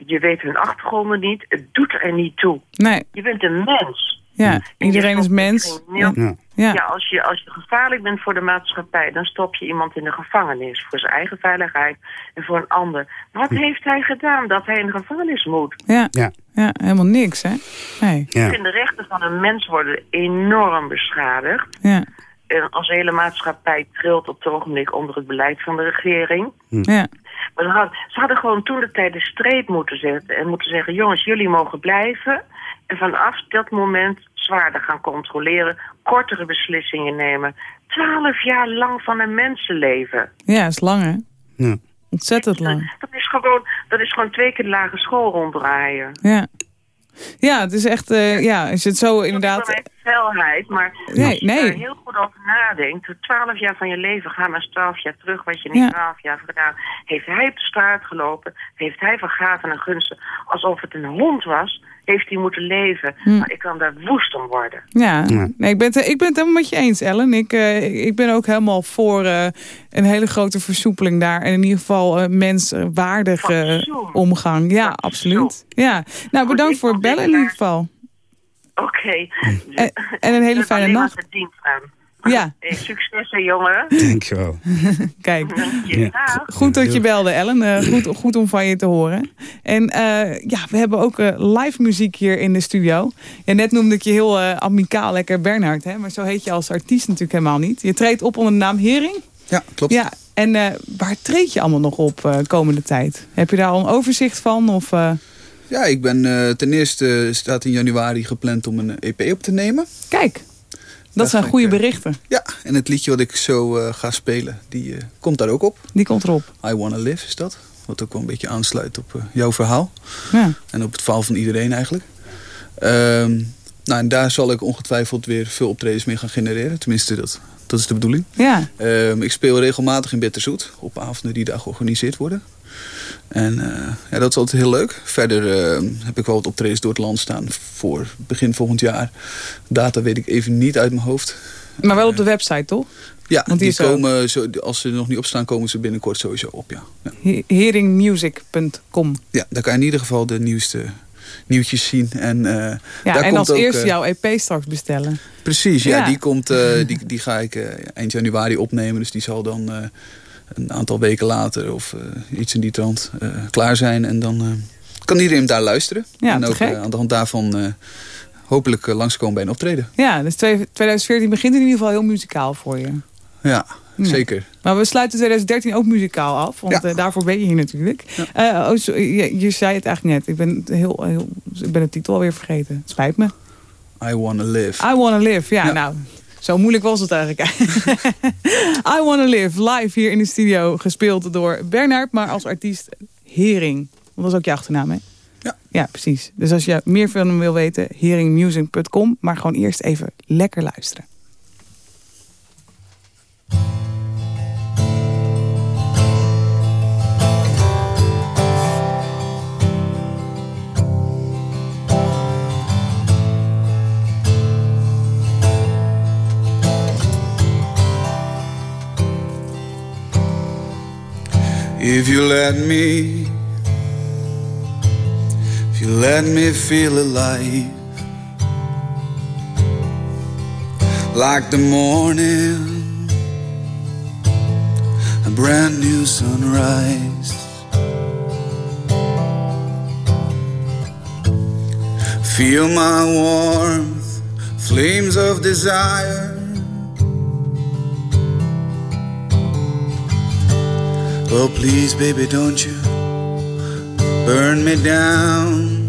je weet hun achtergronden niet. Het doet er niet toe. Nee. Je bent een mens. Ja. Iedereen is mens. Ja. Ja. als, je, als je gevaarlijk bent voor de maatschappij... dan stop je iemand in de gevangenis voor zijn eigen veiligheid en voor een ander. Wat heeft hij gedaan dat hij in de gevangenis moet? Ja. Ja. Ja. Helemaal niks, hè? Nee. Ja. Ik vind de rechten van een mens worden enorm beschadigd. Ja. En onze hele maatschappij trilt op het ogenblik onder het beleid van de regering. Ja. Maar ze hadden, ze hadden gewoon toen de tijd de streep moeten zetten... en moeten zeggen, jongens, jullie mogen blijven... en vanaf dat moment zwaarder gaan controleren... kortere beslissingen nemen. Twaalf jaar lang van een mensenleven. Ja, is lang, hè? Ja. Ontzettend lang. Dat is gewoon, dat is gewoon twee keer de lage school ronddraaien. Ja. Ja, het is echt... eh, ja, als je het zo inderdaad... felheid, maar Nee, als je nee. daar heel goed over nadenkt... twaalf jaar van je leven, ga maar eens twaalf jaar terug... wat je in Ja. twaalf jaar hebt gedaan. Heeft hij op de straat gelopen? Heeft hij van gaven en gunsten... alsof het een hond was, heeft hij moeten leven. Hm. Maar ik kan daar woest om worden. Ja, Ja. nee, ik, ben het, ik ben het helemaal met je eens, Ellen. Ik, eh, ik ben ook helemaal voor eh, een hele grote versoepeling daar. En in ieder geval eh menswaardige omgang. Ja, Fatsoen. absoluut. Ja. Nou, bedankt voor het bellen in ieder geval. Oké. En, en een hele fijne nacht. te dienst aan. Ja, Hey, succes hè, jongen. Dankjewel. kijk. Ja. Goed dat je belde, Ellen. Eh, goed, goed om van je te horen. En eh, ja, we hebben ook eh, live muziek hier in de studio. Ja, net noemde ik je heel eh amicaal lekker Bernhard. Hè? Maar zo heet je als artiest natuurlijk helemaal niet. Je treedt op onder de naam Hering. Ja, klopt. Ja, en eh, waar treed je allemaal nog op eh, komende tijd? Heb je daar al een overzicht van? Of, eh, Ja, ik ben eh, ten eerste staat in januari gepland om een EP op te nemen. Kijk, dat Daar zijn ik, goede eh, berichten. Ja, en het liedje wat ik zo eh, ga spelen, die komt daar ook op. Die komt erop. I Wanna Live is dat. Wat ook wel een beetje aansluit op jouw verhaal. Ja. En op het verhaal van iedereen eigenlijk. Ehm, nou, en daar zal ik ongetwijfeld weer veel optredens mee gaan genereren. Tenminste, dat, dat is de bedoeling. Ja, Ehm, ik speel regelmatig in Bitterzoet. Op avonden die daar georganiseerd worden. En eh, ja, dat is altijd heel leuk. Verder ehm, heb ik wel wat optredens door het land staan voor begin volgend jaar. Data weet ik even niet uit mijn hoofd. maar wel op de website, toch? Ja, Want die komen, zo, als ze er nog niet op staan, komen ze binnenkort sowieso op. Ja. Ja. He- Heringmusic.com. ja, daar kan je in ieder geval de nieuwste nieuwtjes zien. En, eh, Ja, daar en komt als ook, eerste eh, jouw EP straks bestellen. Precies, ja, Ja. Die, komt, eh, die, die ga ik eh, eind januari opnemen. Dus die zal dan eh, een aantal weken later of eh, iets in die trant eh, klaar zijn. En dan eh, kan iedereen daar luisteren. Ja, en ook aan de hand daarvan hopelijk langskomen bij een optreden. Ja, dus twee- 2014 begint in ieder geval heel muzikaal voor je. Ja, Ja. zeker. Maar we sluiten 2013 ook muzikaal af, want Ja. daarvoor ben je hier natuurlijk. Oh, je, je zei het eigenlijk net, ik ben, heel, heel, ik ben de titel alweer vergeten. Het spijt me. I Wanna Live. I Wanna Live, Ja. nou, zo moeilijk was het eigenlijk. I Wanna Live, live hier in de studio, gespeeld door Bernard, maar als artiest Hering. Want dat is ook je achternaam, hè? Ja. Ja, precies. Dus als je meer van hem wil weten, hearingmusic.com. Maar gewoon eerst even lekker luisteren. If you let me, if you let me feel alive, like the morning, a brand new sunrise. Feel my warmth, flames of desire. Oh, please, baby, don't you burn me down.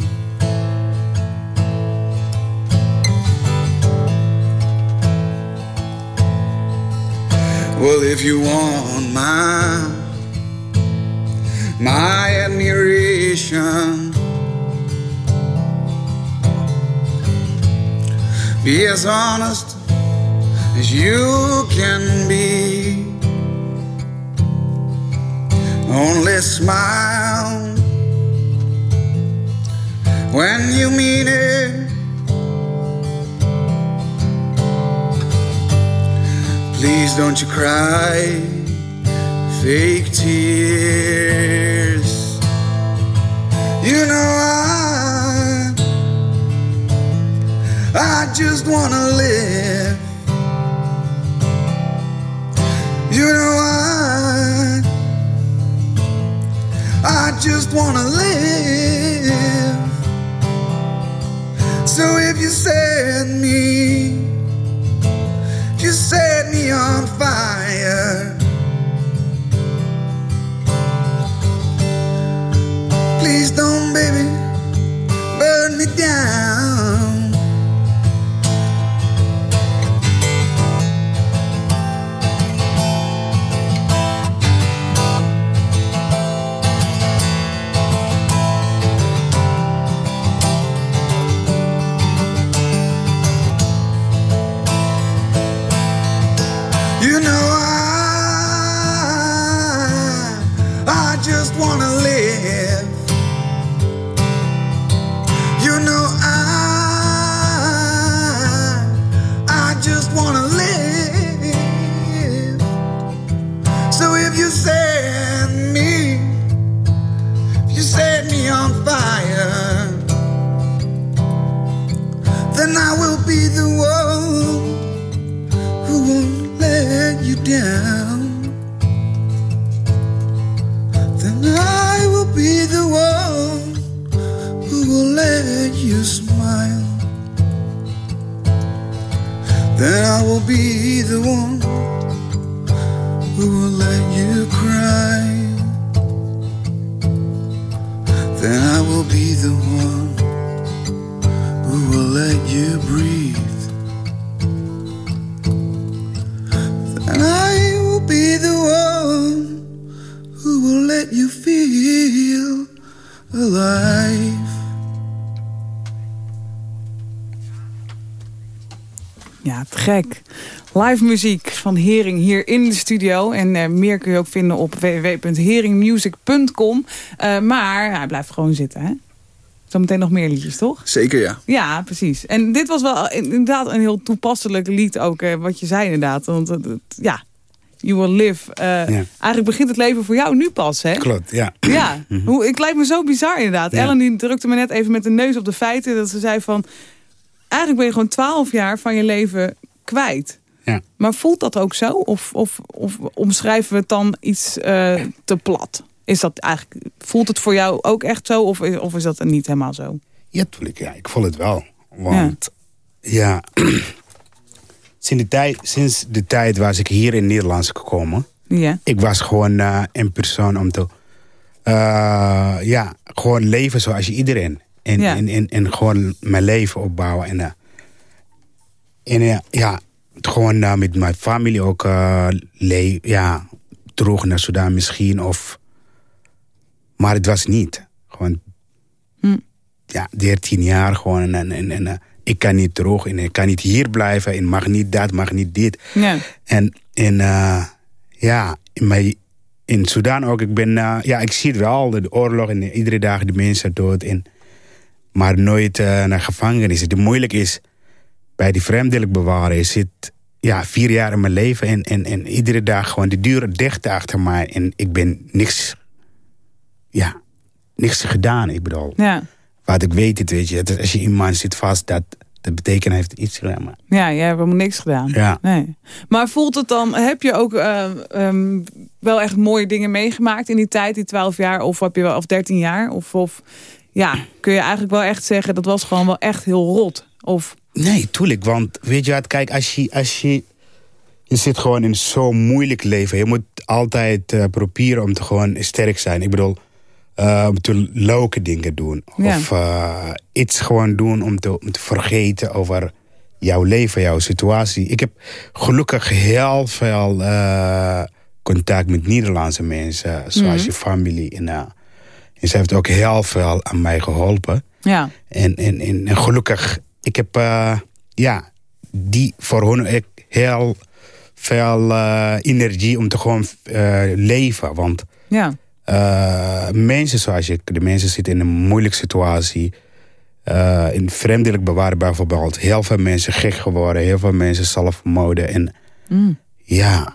Well, if you want my my admiration, be as honest as you can be. Only smile when you mean it. Please don't you cry fake tears. You know I I just wanna live. You know I I just wanna live. So if you set me, you set me on fire, please don't, baby, burn me down. The one who will let you breathe. And I will be the one who will let you feel alive. Ja, te gek. Live muziek van Hering hier in de studio. En eh, meer kun je ook vinden op www.heringmusic.com. Eh, maar hij blijft gewoon zitten, hè? Zometeen nog meer liedjes, toch? Zeker ja. Ja, precies. En dit was wel inderdaad een heel toepasselijk lied ook, eh, wat je zei inderdaad. Want het- het- ja, You Will Live. eh, Eigenlijk begint het leven voor jou nu pas, hè? Klopt, ja. Ja, hoe, ik lijkt me zo bizar inderdaad. Ja. Ellen die drukte me net even met de neus op de feiten. Dat ze zei van, eigenlijk ben je gewoon twaalf jaar van je leven kwijt. Ja. Maar voelt dat ook zo? Of, of, of omschrijven we het dan iets eh, te plat? Is dat eigenlijk, voelt het voor jou ook echt zo? Of, is- of is dat niet helemaal zo? Ja, tuurlijk. Ja, ik voel het wel. Want ja, sinds, de tijd, sinds de tijd was ik hier in Nederland gekomen. Ja. Ik was gewoon eh, een persoon om te... eh, ja, gewoon leven zoals iedereen. En, Ja. en, en, en gewoon mijn leven opbouwen. En, eh, en ja, gewoon met mijn familie ook le- ja, terug naar Sudan misschien. Of, maar het was niet. Gewoon, Hm. ja, 13 jaar gewoon. En, en, en eh, ik kan niet terug en ik kan niet hier blijven. En mag niet dat, mag niet dit. Ja. En, en eh, ja, in, mijn, in Sudan ook. Ik, ben, eh, ja, ik zie het wel, de oorlog en iedere dag de mensen dood. En, maar nooit eh, naar gevangenis. Het moeilijk is bij die vreemdelijk bewaren. Je zit ja, vier jaar in mijn leven en, en, en iedere dag gewoon de deuren dicht achter mij. En ik ben niks, ja, niks gedaan. Ik bedoel, Ja. wat ik weet het, weet je. het Als je iemand zit vast, dat, dat betekent hij heeft iets gedaan. Maar Ja, jij hebt helemaal niks gedaan. Ja. Nee. Maar voelt het dan, heb je ook eh, ehm, wel echt mooie dingen meegemaakt in die tijd, die 12 jaar, of heb je wel, of 13 jaar? Of, of ja, kun je eigenlijk wel echt zeggen, dat was gewoon wel echt heel rot? Of, Nee, tuurlijk. Want weet je wat, kijk, als je, als je, je zit gewoon in zo'n moeilijk leven. Je moet altijd eh, proberen om te gewoon sterk zijn. Ik bedoel, eh, om te leuke dingen doen. Ja. Of eh, iets gewoon doen om te, om te vergeten over jouw leven, jouw situatie. Ik heb gelukkig heel veel eh, contact met Nederlandse mensen. Zoals Mhm. je familie. En, en ze heeft ook heel veel aan mij geholpen. ja, En, en, en, en gelukkig, ik heb ja, die voor hun ik heel veel energie om te gewoon leven. Want ja, eh, mensen zoals ik, de mensen zitten in een moeilijke situatie. Eh, in vreemdelijk bewaren bijvoorbeeld. Heel veel mensen gek geworden, heel veel mensen zelfmoorden. En ja, maar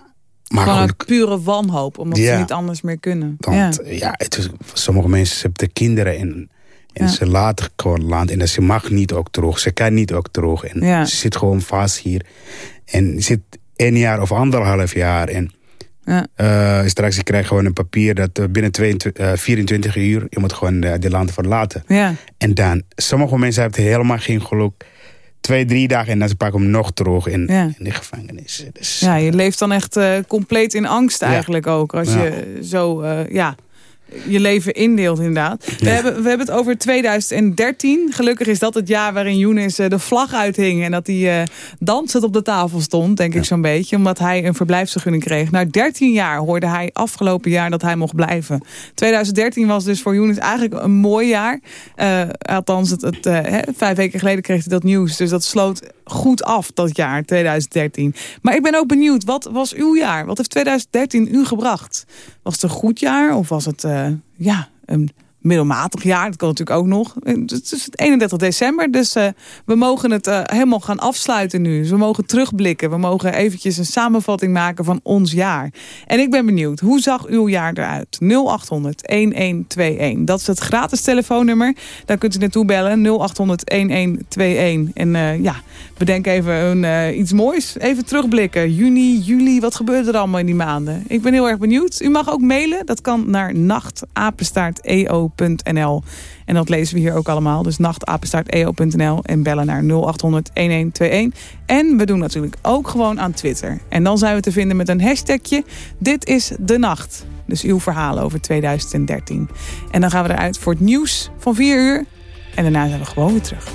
Mm. gewoon uit pure wanhoop, omdat Ja. ze niet anders meer kunnen. want ja, het is, sommige mensen hebben kinderen en, en Ja. ze laten gewoon land. En ze mag niet ook terug. Ze kan niet ook terug. En Ja. ze zit gewoon vast hier. En zit één jaar of anderhalf jaar. En Ja. eh, straks je krijgt gewoon een papier dat eh, binnen 22, eh, 24 uur... je moet gewoon uh, de land verlaten. Ja. En dan, sommige mensen hebben helemaal geen geluk. Twee, drie dagen en dan ze pakken hem nog terug in, Ja. in de gevangenis. Dus, Ja, je leeft dan echt eh, compleet in angst Ja. eigenlijk ook. Als Ja. je zo, eh, ja, je leven indeelt inderdaad. We, hebben, we hebben het over 2013. Gelukkig is dat het jaar waarin Younes eh, de vlag uithing. En dat hij eh, dansend op de tafel stond, denk ik zo'n beetje. Omdat hij een verblijfsvergunning kreeg. Na 13 jaar hoorde hij afgelopen jaar dat hij mocht blijven. 2013 was dus voor Younes eigenlijk een mooi jaar. Eh, althans, het, het, hè, vijf weken geleden kreeg hij dat nieuws. Dus dat sloot goed af, dat jaar 2013. Maar ik ben ook benieuwd, wat was uw jaar? Wat heeft 2013 u gebracht? Was het een goed jaar of was het ja, een middelmatig jaar? Dat kan natuurlijk ook nog. Het is het 31 december, dus eh, we mogen het eh, helemaal gaan afsluiten nu. Dus we mogen terugblikken. We mogen eventjes een samenvatting maken van ons jaar. En ik ben benieuwd, hoe zag uw jaar eruit? 0800 1121. Dat is het gratis telefoonnummer. Daar kunt u naartoe bellen. 0800 1121. En eh, ja, bedenk even een, iets moois. Even terugblikken. Juni, juli, wat gebeurde er allemaal in die maanden? Ik ben heel erg benieuwd. U mag ook mailen. Dat kan naar En dat lezen we hier ook allemaal. Dus nachtapenstaarteo.nl en bellen naar 0800 1121. En we doen natuurlijk ook gewoon aan Twitter. En dan zijn we te vinden met een hashtagje. Dit is de nacht. Dus uw verhaal over 2013. En dan gaan we eruit voor het nieuws van 4 uur. En daarna zijn we gewoon weer terug.